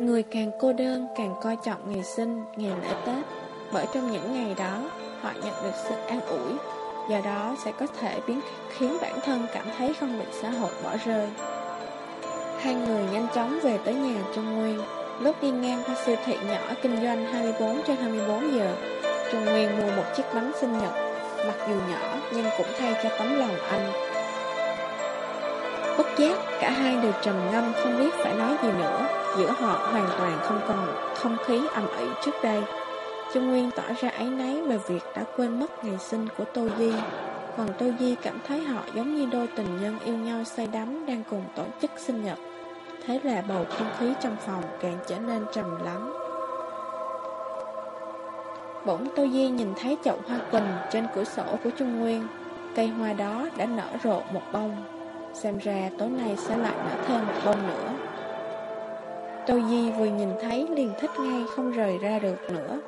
Speaker 1: Người càng cô đơn càng coi trọng ngày sinh, ngày lễ Tết Bởi trong những ngày đó họ nhận được sự an ủi, do đó sẽ có thể biến khiến bản thân cảm thấy không bị xã hội bỏ rơi. Hai người nhanh chóng về tới nhà Trung Nguyên, lúc đi ngang qua siêu thị nhỏ kinh doanh 24 trên 24 giờ, Trung Nguyên mua một chiếc bánh sinh nhật, mặc dù nhỏ nhưng cũng thay cho tấm lòng anh. Bất giác, cả hai đều trầm ngâm không biết phải nói gì nữa, giữa họ hoàn toàn không còn không khí ầm ĩ trước đây. Trung Nguyên tỏ ra áy náy về việc đã quên mất ngày sinh của Tô Di. Còn Tô Di cảm thấy họ giống như đôi tình nhân yêu nhau say đắm đang cùng tổ chức sinh nhật. Thế là bầu không khí trong phòng càng trở nên trầm lắng. Bỗng Tô Di nhìn thấy chậu hoa quỳnh trên cửa sổ của Trung Nguyên. Cây hoa đó đã nở rộ một bông. Xem ra tối nay sẽ lại nở thêm một bông nữa. Tô Di vừa nhìn thấy liền thích ngay không rời ra được nữa.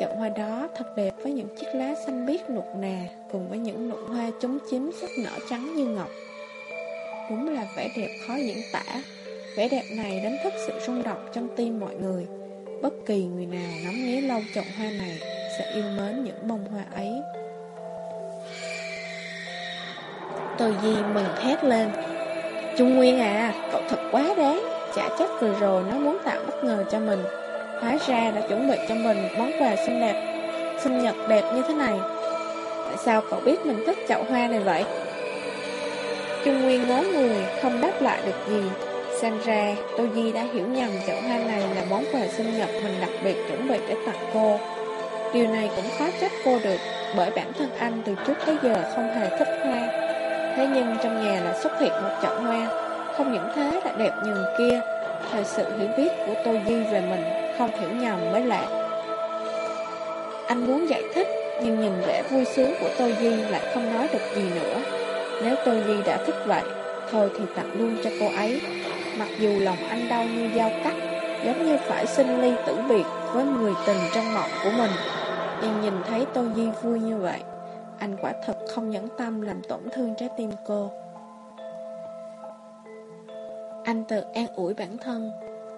Speaker 1: Chậu hoa đó thật đẹp với những chiếc lá xanh biếc nụt nà cùng với những nụ hoa chống chín sắc nở trắng như ngọc. Đúng là vẻ đẹp khó diễn tả. Vẻ đẹp này đánh thức sự rung động trong tim mọi người. Bất kỳ người nào ngắm nghía lâu chậu hoa này sẽ yêu mến những bông hoa ấy. Tôi Di mừng hét lên. Trung Nguyên à, cậu thật quá đáng. Chả chắc vừa rồi nó muốn tạo bất ngờ cho mình. Hóa ra đã chuẩn bị cho mình món quà xinh đẹp Sinh nhật đẹp như thế này Tại sao cậu biết mình thích chậu hoa này vậy? Trung Nguyên ngó người Không đáp lại được gì Xem ra, Tô Di đã hiểu nhầm chậu hoa này Là món quà sinh nhật mình đặc biệt chuẩn bị để tặng cô. Điều này cũng khó trách cô được, Bởi bản thân anh từ trước tới giờ không hề thích hoa. Thế nhưng trong nhà lại xuất hiện một chậu hoa, Không những thế lại đẹp nhường kia. Thời sự hiểu biết của Tô Di về mình Không hiểu nhầm mới lạ. Anh muốn giải thích, Nhưng nhìn vẻ vui sướng của Tô Di Lại không nói được gì nữa. Nếu Tô Di đã thích vậy, Thôi thì tặng luôn cho cô ấy. Mặc dù lòng anh đau như dao cắt, Giống như phải sinh ly tử biệt Với người tình trong mộng của mình. Nhưng nhìn thấy Tô Di vui như vậy, Anh quả thật không nhẫn tâm làm tổn thương trái tim cô. Anh tự an ủi bản thân,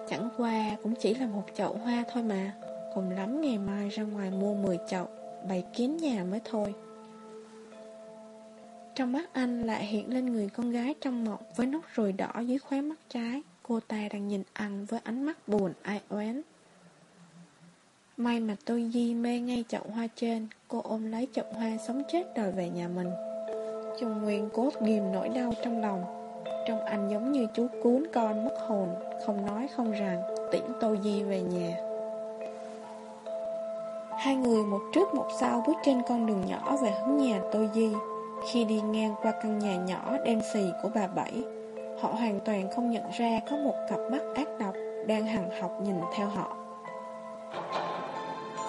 Speaker 1: Chẳng qua cũng chỉ là một chậu hoa thôi mà. Cùng lắm ngày mai ra ngoài mua 10 chậu, Bày kín nhà mới thôi. Trong mắt anh lại hiện lên người con gái trong mộng Với nốt ruồi đỏ dưới khóe mắt trái. Cô ta đang nhìn anh với ánh mắt buồn, ai oán. May mà tôi di mê ngay chậu hoa trên, Cô ôm lấy chậu hoa sống chết đòi về nhà mình. Trung Nguyên cốt ghim nỗi đau trong lòng. Trong anh giống như chú cuốn con mất hồn, Không nói không rằng Tiễn Tô Di về nhà. Hai người một trước một sau bước trên con đường nhỏ về hướng nhà Tô Di. Khi đi ngang qua căn nhà nhỏ đen xì của bà Bảy Họ hoàn toàn không nhận ra có một cặp mắt ác độc đang hằng học nhìn theo họ.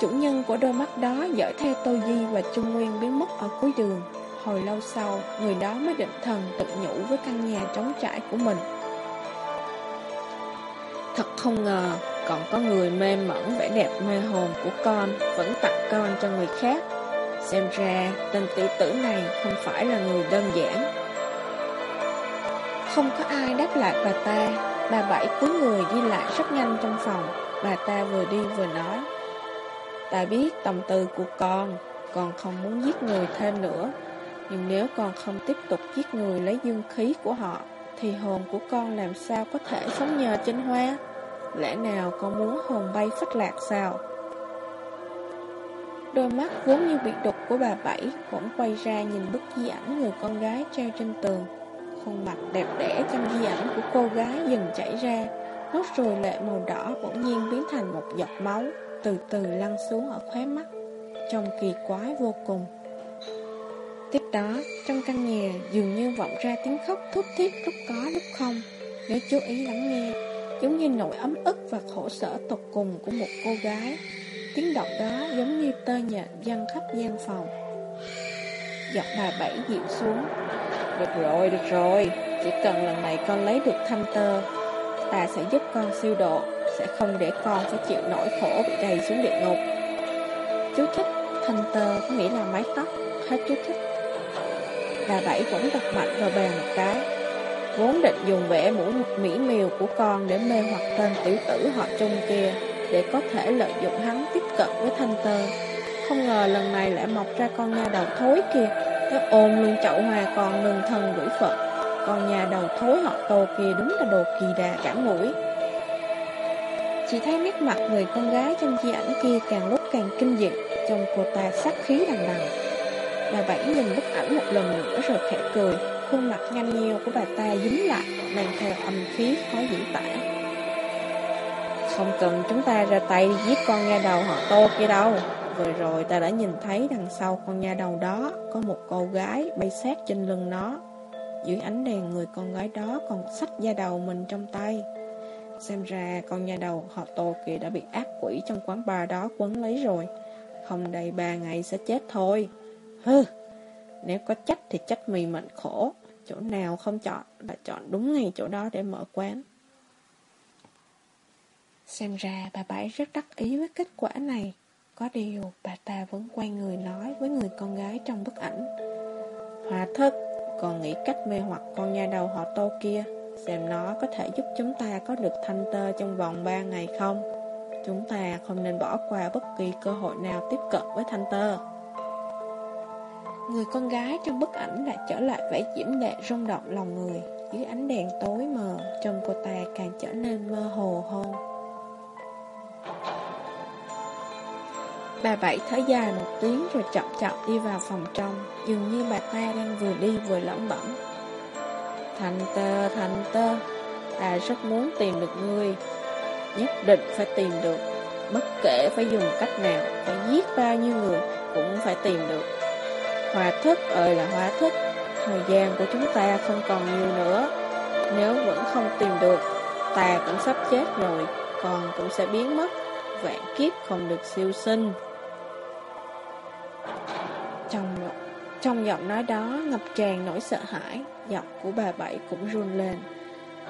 Speaker 1: Chủ nhân của đôi mắt đó dõi theo Tô Di và Trung Nguyên biến mất ở cuối đường. Hồi lâu sau, người đó mới định thần tự nhủ với căn nhà trống trải của mình. Thật không ngờ, còn có người mê mẩn vẻ đẹp mê hồn của con vẫn tặng con cho người khác. Xem ra, tên tiểu tử này không phải là người đơn giản. Không có ai đáp lại bà ta. Bà Bảy cúi người đi lại rất nhanh trong phòng. Bà ta vừa đi vừa nói. Ta biết tâm tư của con Con không muốn giết người thêm nữa. Nhưng nếu con không tiếp tục giết người lấy dương khí của họ Thì hồn của con làm sao có thể sống nhờ trên hoa? Lẽ nào con muốn hồn bay phách lạc sao? Đôi mắt vốn như bị đục của bà Bảy bỗng quay ra nhìn bức di ảnh người con gái treo trên tường. Khuôn mặt đẹp đẽ trong di ảnh của cô gái dần chảy ra Nốt ruồi lệ màu đỏ bỗng nhiên biến thành một giọt máu Từ từ lăn xuống ở khóe mắt Trông kỳ quái vô cùng. Tiếp đó, trong căn nhà dường như vọng ra tiếng khóc thút thiết lúc có lúc không. Nếu chú ý lắng nghe Giống như nỗi ấm ức và khổ sở tột cùng của một cô gái Tiếng động đó giống như tơ nhện văng khắp gian phòng Giọng bà bảy dịu xuống được rồi, được rồi Chỉ cần lần này con lấy được thanh tơ Ta sẽ giúp con siêu độ Sẽ không để con phải chịu nỗi khổ Bị đầy xuống địa ngục Chú thích Thanh tơ có nghĩa là mái tóc Hết chú thích Bà Bảy cũng đập mạnh vào bàn một cái Vốn định dùng vẻ mũi mỹ miều của con Để mê hoặc tên tiểu tử họ trung kia để có thể lợi dụng hắn tiếp cận với thanh tơ. Không ngờ lần này lại mọc ra con nhà đầu thối kia nó ôm luôn chậu hòa còn ngừng thần gửi Phật. Còn nhà đầu thối họ tô kia đúng là đồ kỳ đà cả mũi. Chỉ thấy nét mặt người con gái trong di ảnh kia càng lúc càng kinh dị Trong cô ta sắc khí đằng đằng. Bà Bảy nhìn bức ảnh một lần nữa rồi khẽ cười, Khuôn mặt nhanh nheo của bà ta dính lại, Mang theo âm khí khó diễn tả. Không cần chúng ta ra tay giết con nha đầu họ tô kia đâu. Vừa rồi ta đã nhìn thấy đằng sau con nha đầu đó Có một cô gái bay sát trên lưng nó. Dưới ánh đèn người con gái đó còn xách da đầu mình trong tay. Xem ra con nha đầu họ tô kia đã bị ác quỷ trong quán bar đó quấn lấy rồi. Không đầy ba ngày sẽ chết thôi. Hừ, Nếu có trách thì trách mì mệnh khổ. Chỗ nào không chọn là chọn đúng ngày chỗ đó để mở quán. Xem ra bà Bảy rất đắc ý với kết quả này. Có điều, bà ta vẫn quay người nói với người con gái trong bức ảnh. Hòa thất, còn nghĩ cách mê hoặc con nha đầu họ tô kia, Xem nó có thể giúp chúng ta có được thanh tơ trong vòng 3 ngày không? Chúng ta không nên bỏ qua bất kỳ cơ hội nào tiếp cận với thanh tơ. Người con gái trong bức ảnh lại trở lại vẻ diễm lệ rung động lòng người, Dưới ánh đèn tối mờ Trông cô ta càng trở nên mơ hồ hơn. Bà Bảy thở dài một tiếng rồi chậm chậm đi vào phòng trong. Dường như bà ta đang vừa đi vừa lẩm bẩm. Thành tơ, thành tơ Ta rất muốn tìm được ngươi. Nhất định phải tìm được. Bất kể phải dùng cách nào Phải giết bao nhiêu người Cũng phải tìm được. Hòa thức ơi là hòa thức. Thời gian của chúng ta không còn nhiều nữa. Nếu vẫn không tìm được ta cũng sắp chết rồi, còn cũng sẽ biến mất, vạn kiếp không được siêu sinh. Trong trong giọng nói đó ngập tràn nỗi sợ hãi, giọng của bà Bảy cũng run lên.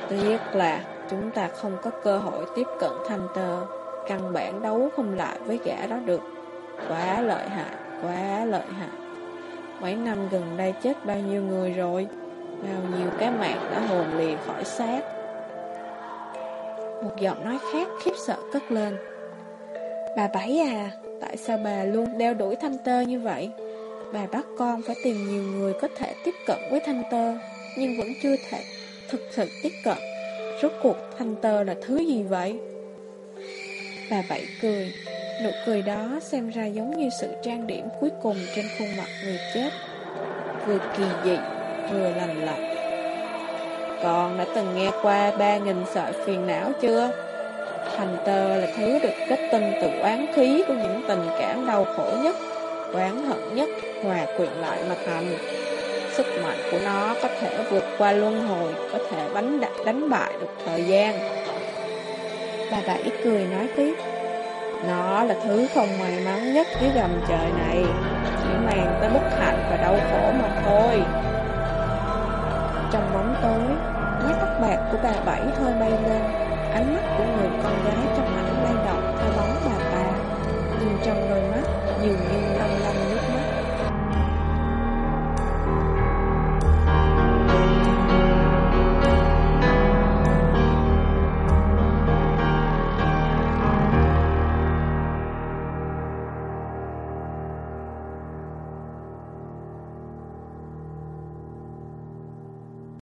Speaker 1: Tiếc là chúng ta không có cơ hội tiếp cận thanh tơ, căn bản đấu không lại với gã đó được. Quá lợi hại, quá lợi hại. Mấy năm gần đây chết bao nhiêu người rồi, bao nhiêu cái mạng đã hồn lìa khỏi xác. Một giọng nói khác khiếp sợ cất lên. Bà Bảy à, tại sao bà luôn đeo đuổi thanh tơ như vậy? Bà bắt con phải tìm nhiều người có thể tiếp cận với thanh tơ, nhưng vẫn chưa thể thực sự tiếp cận. Rốt cuộc thanh tơ là thứ gì vậy? Bà Bảy cười, nụ cười đó xem ra giống như sự trang điểm cuối cùng trên khuôn mặt người chết. Vừa kỳ dị, vừa lành lặng. Con đã từng nghe qua ba nghìn sợi phiền não chưa? Thành tơ là thứ được kết tinh từ oán khí của những tình cảm đau khổ nhất, oán hận nhất, hòa quyện lại mà thành. Sức mạnh của nó có thể vượt qua luân hồi, có thể đánh, đánh bại được thời gian. Bà Bảy cười nói tiếp. Nó là thứ không may mắn nhất dưới gầm trời này, chỉ mang tới bất hạnh và đau khổ mà thôi. Trong bóng tối, mái tóc bạc của bà Bảy hơi bay lên, ánh mắt của người con gái trong ảnh lay động theo bóng bà ta, nhưng trong đôi mắt dường như long lanh.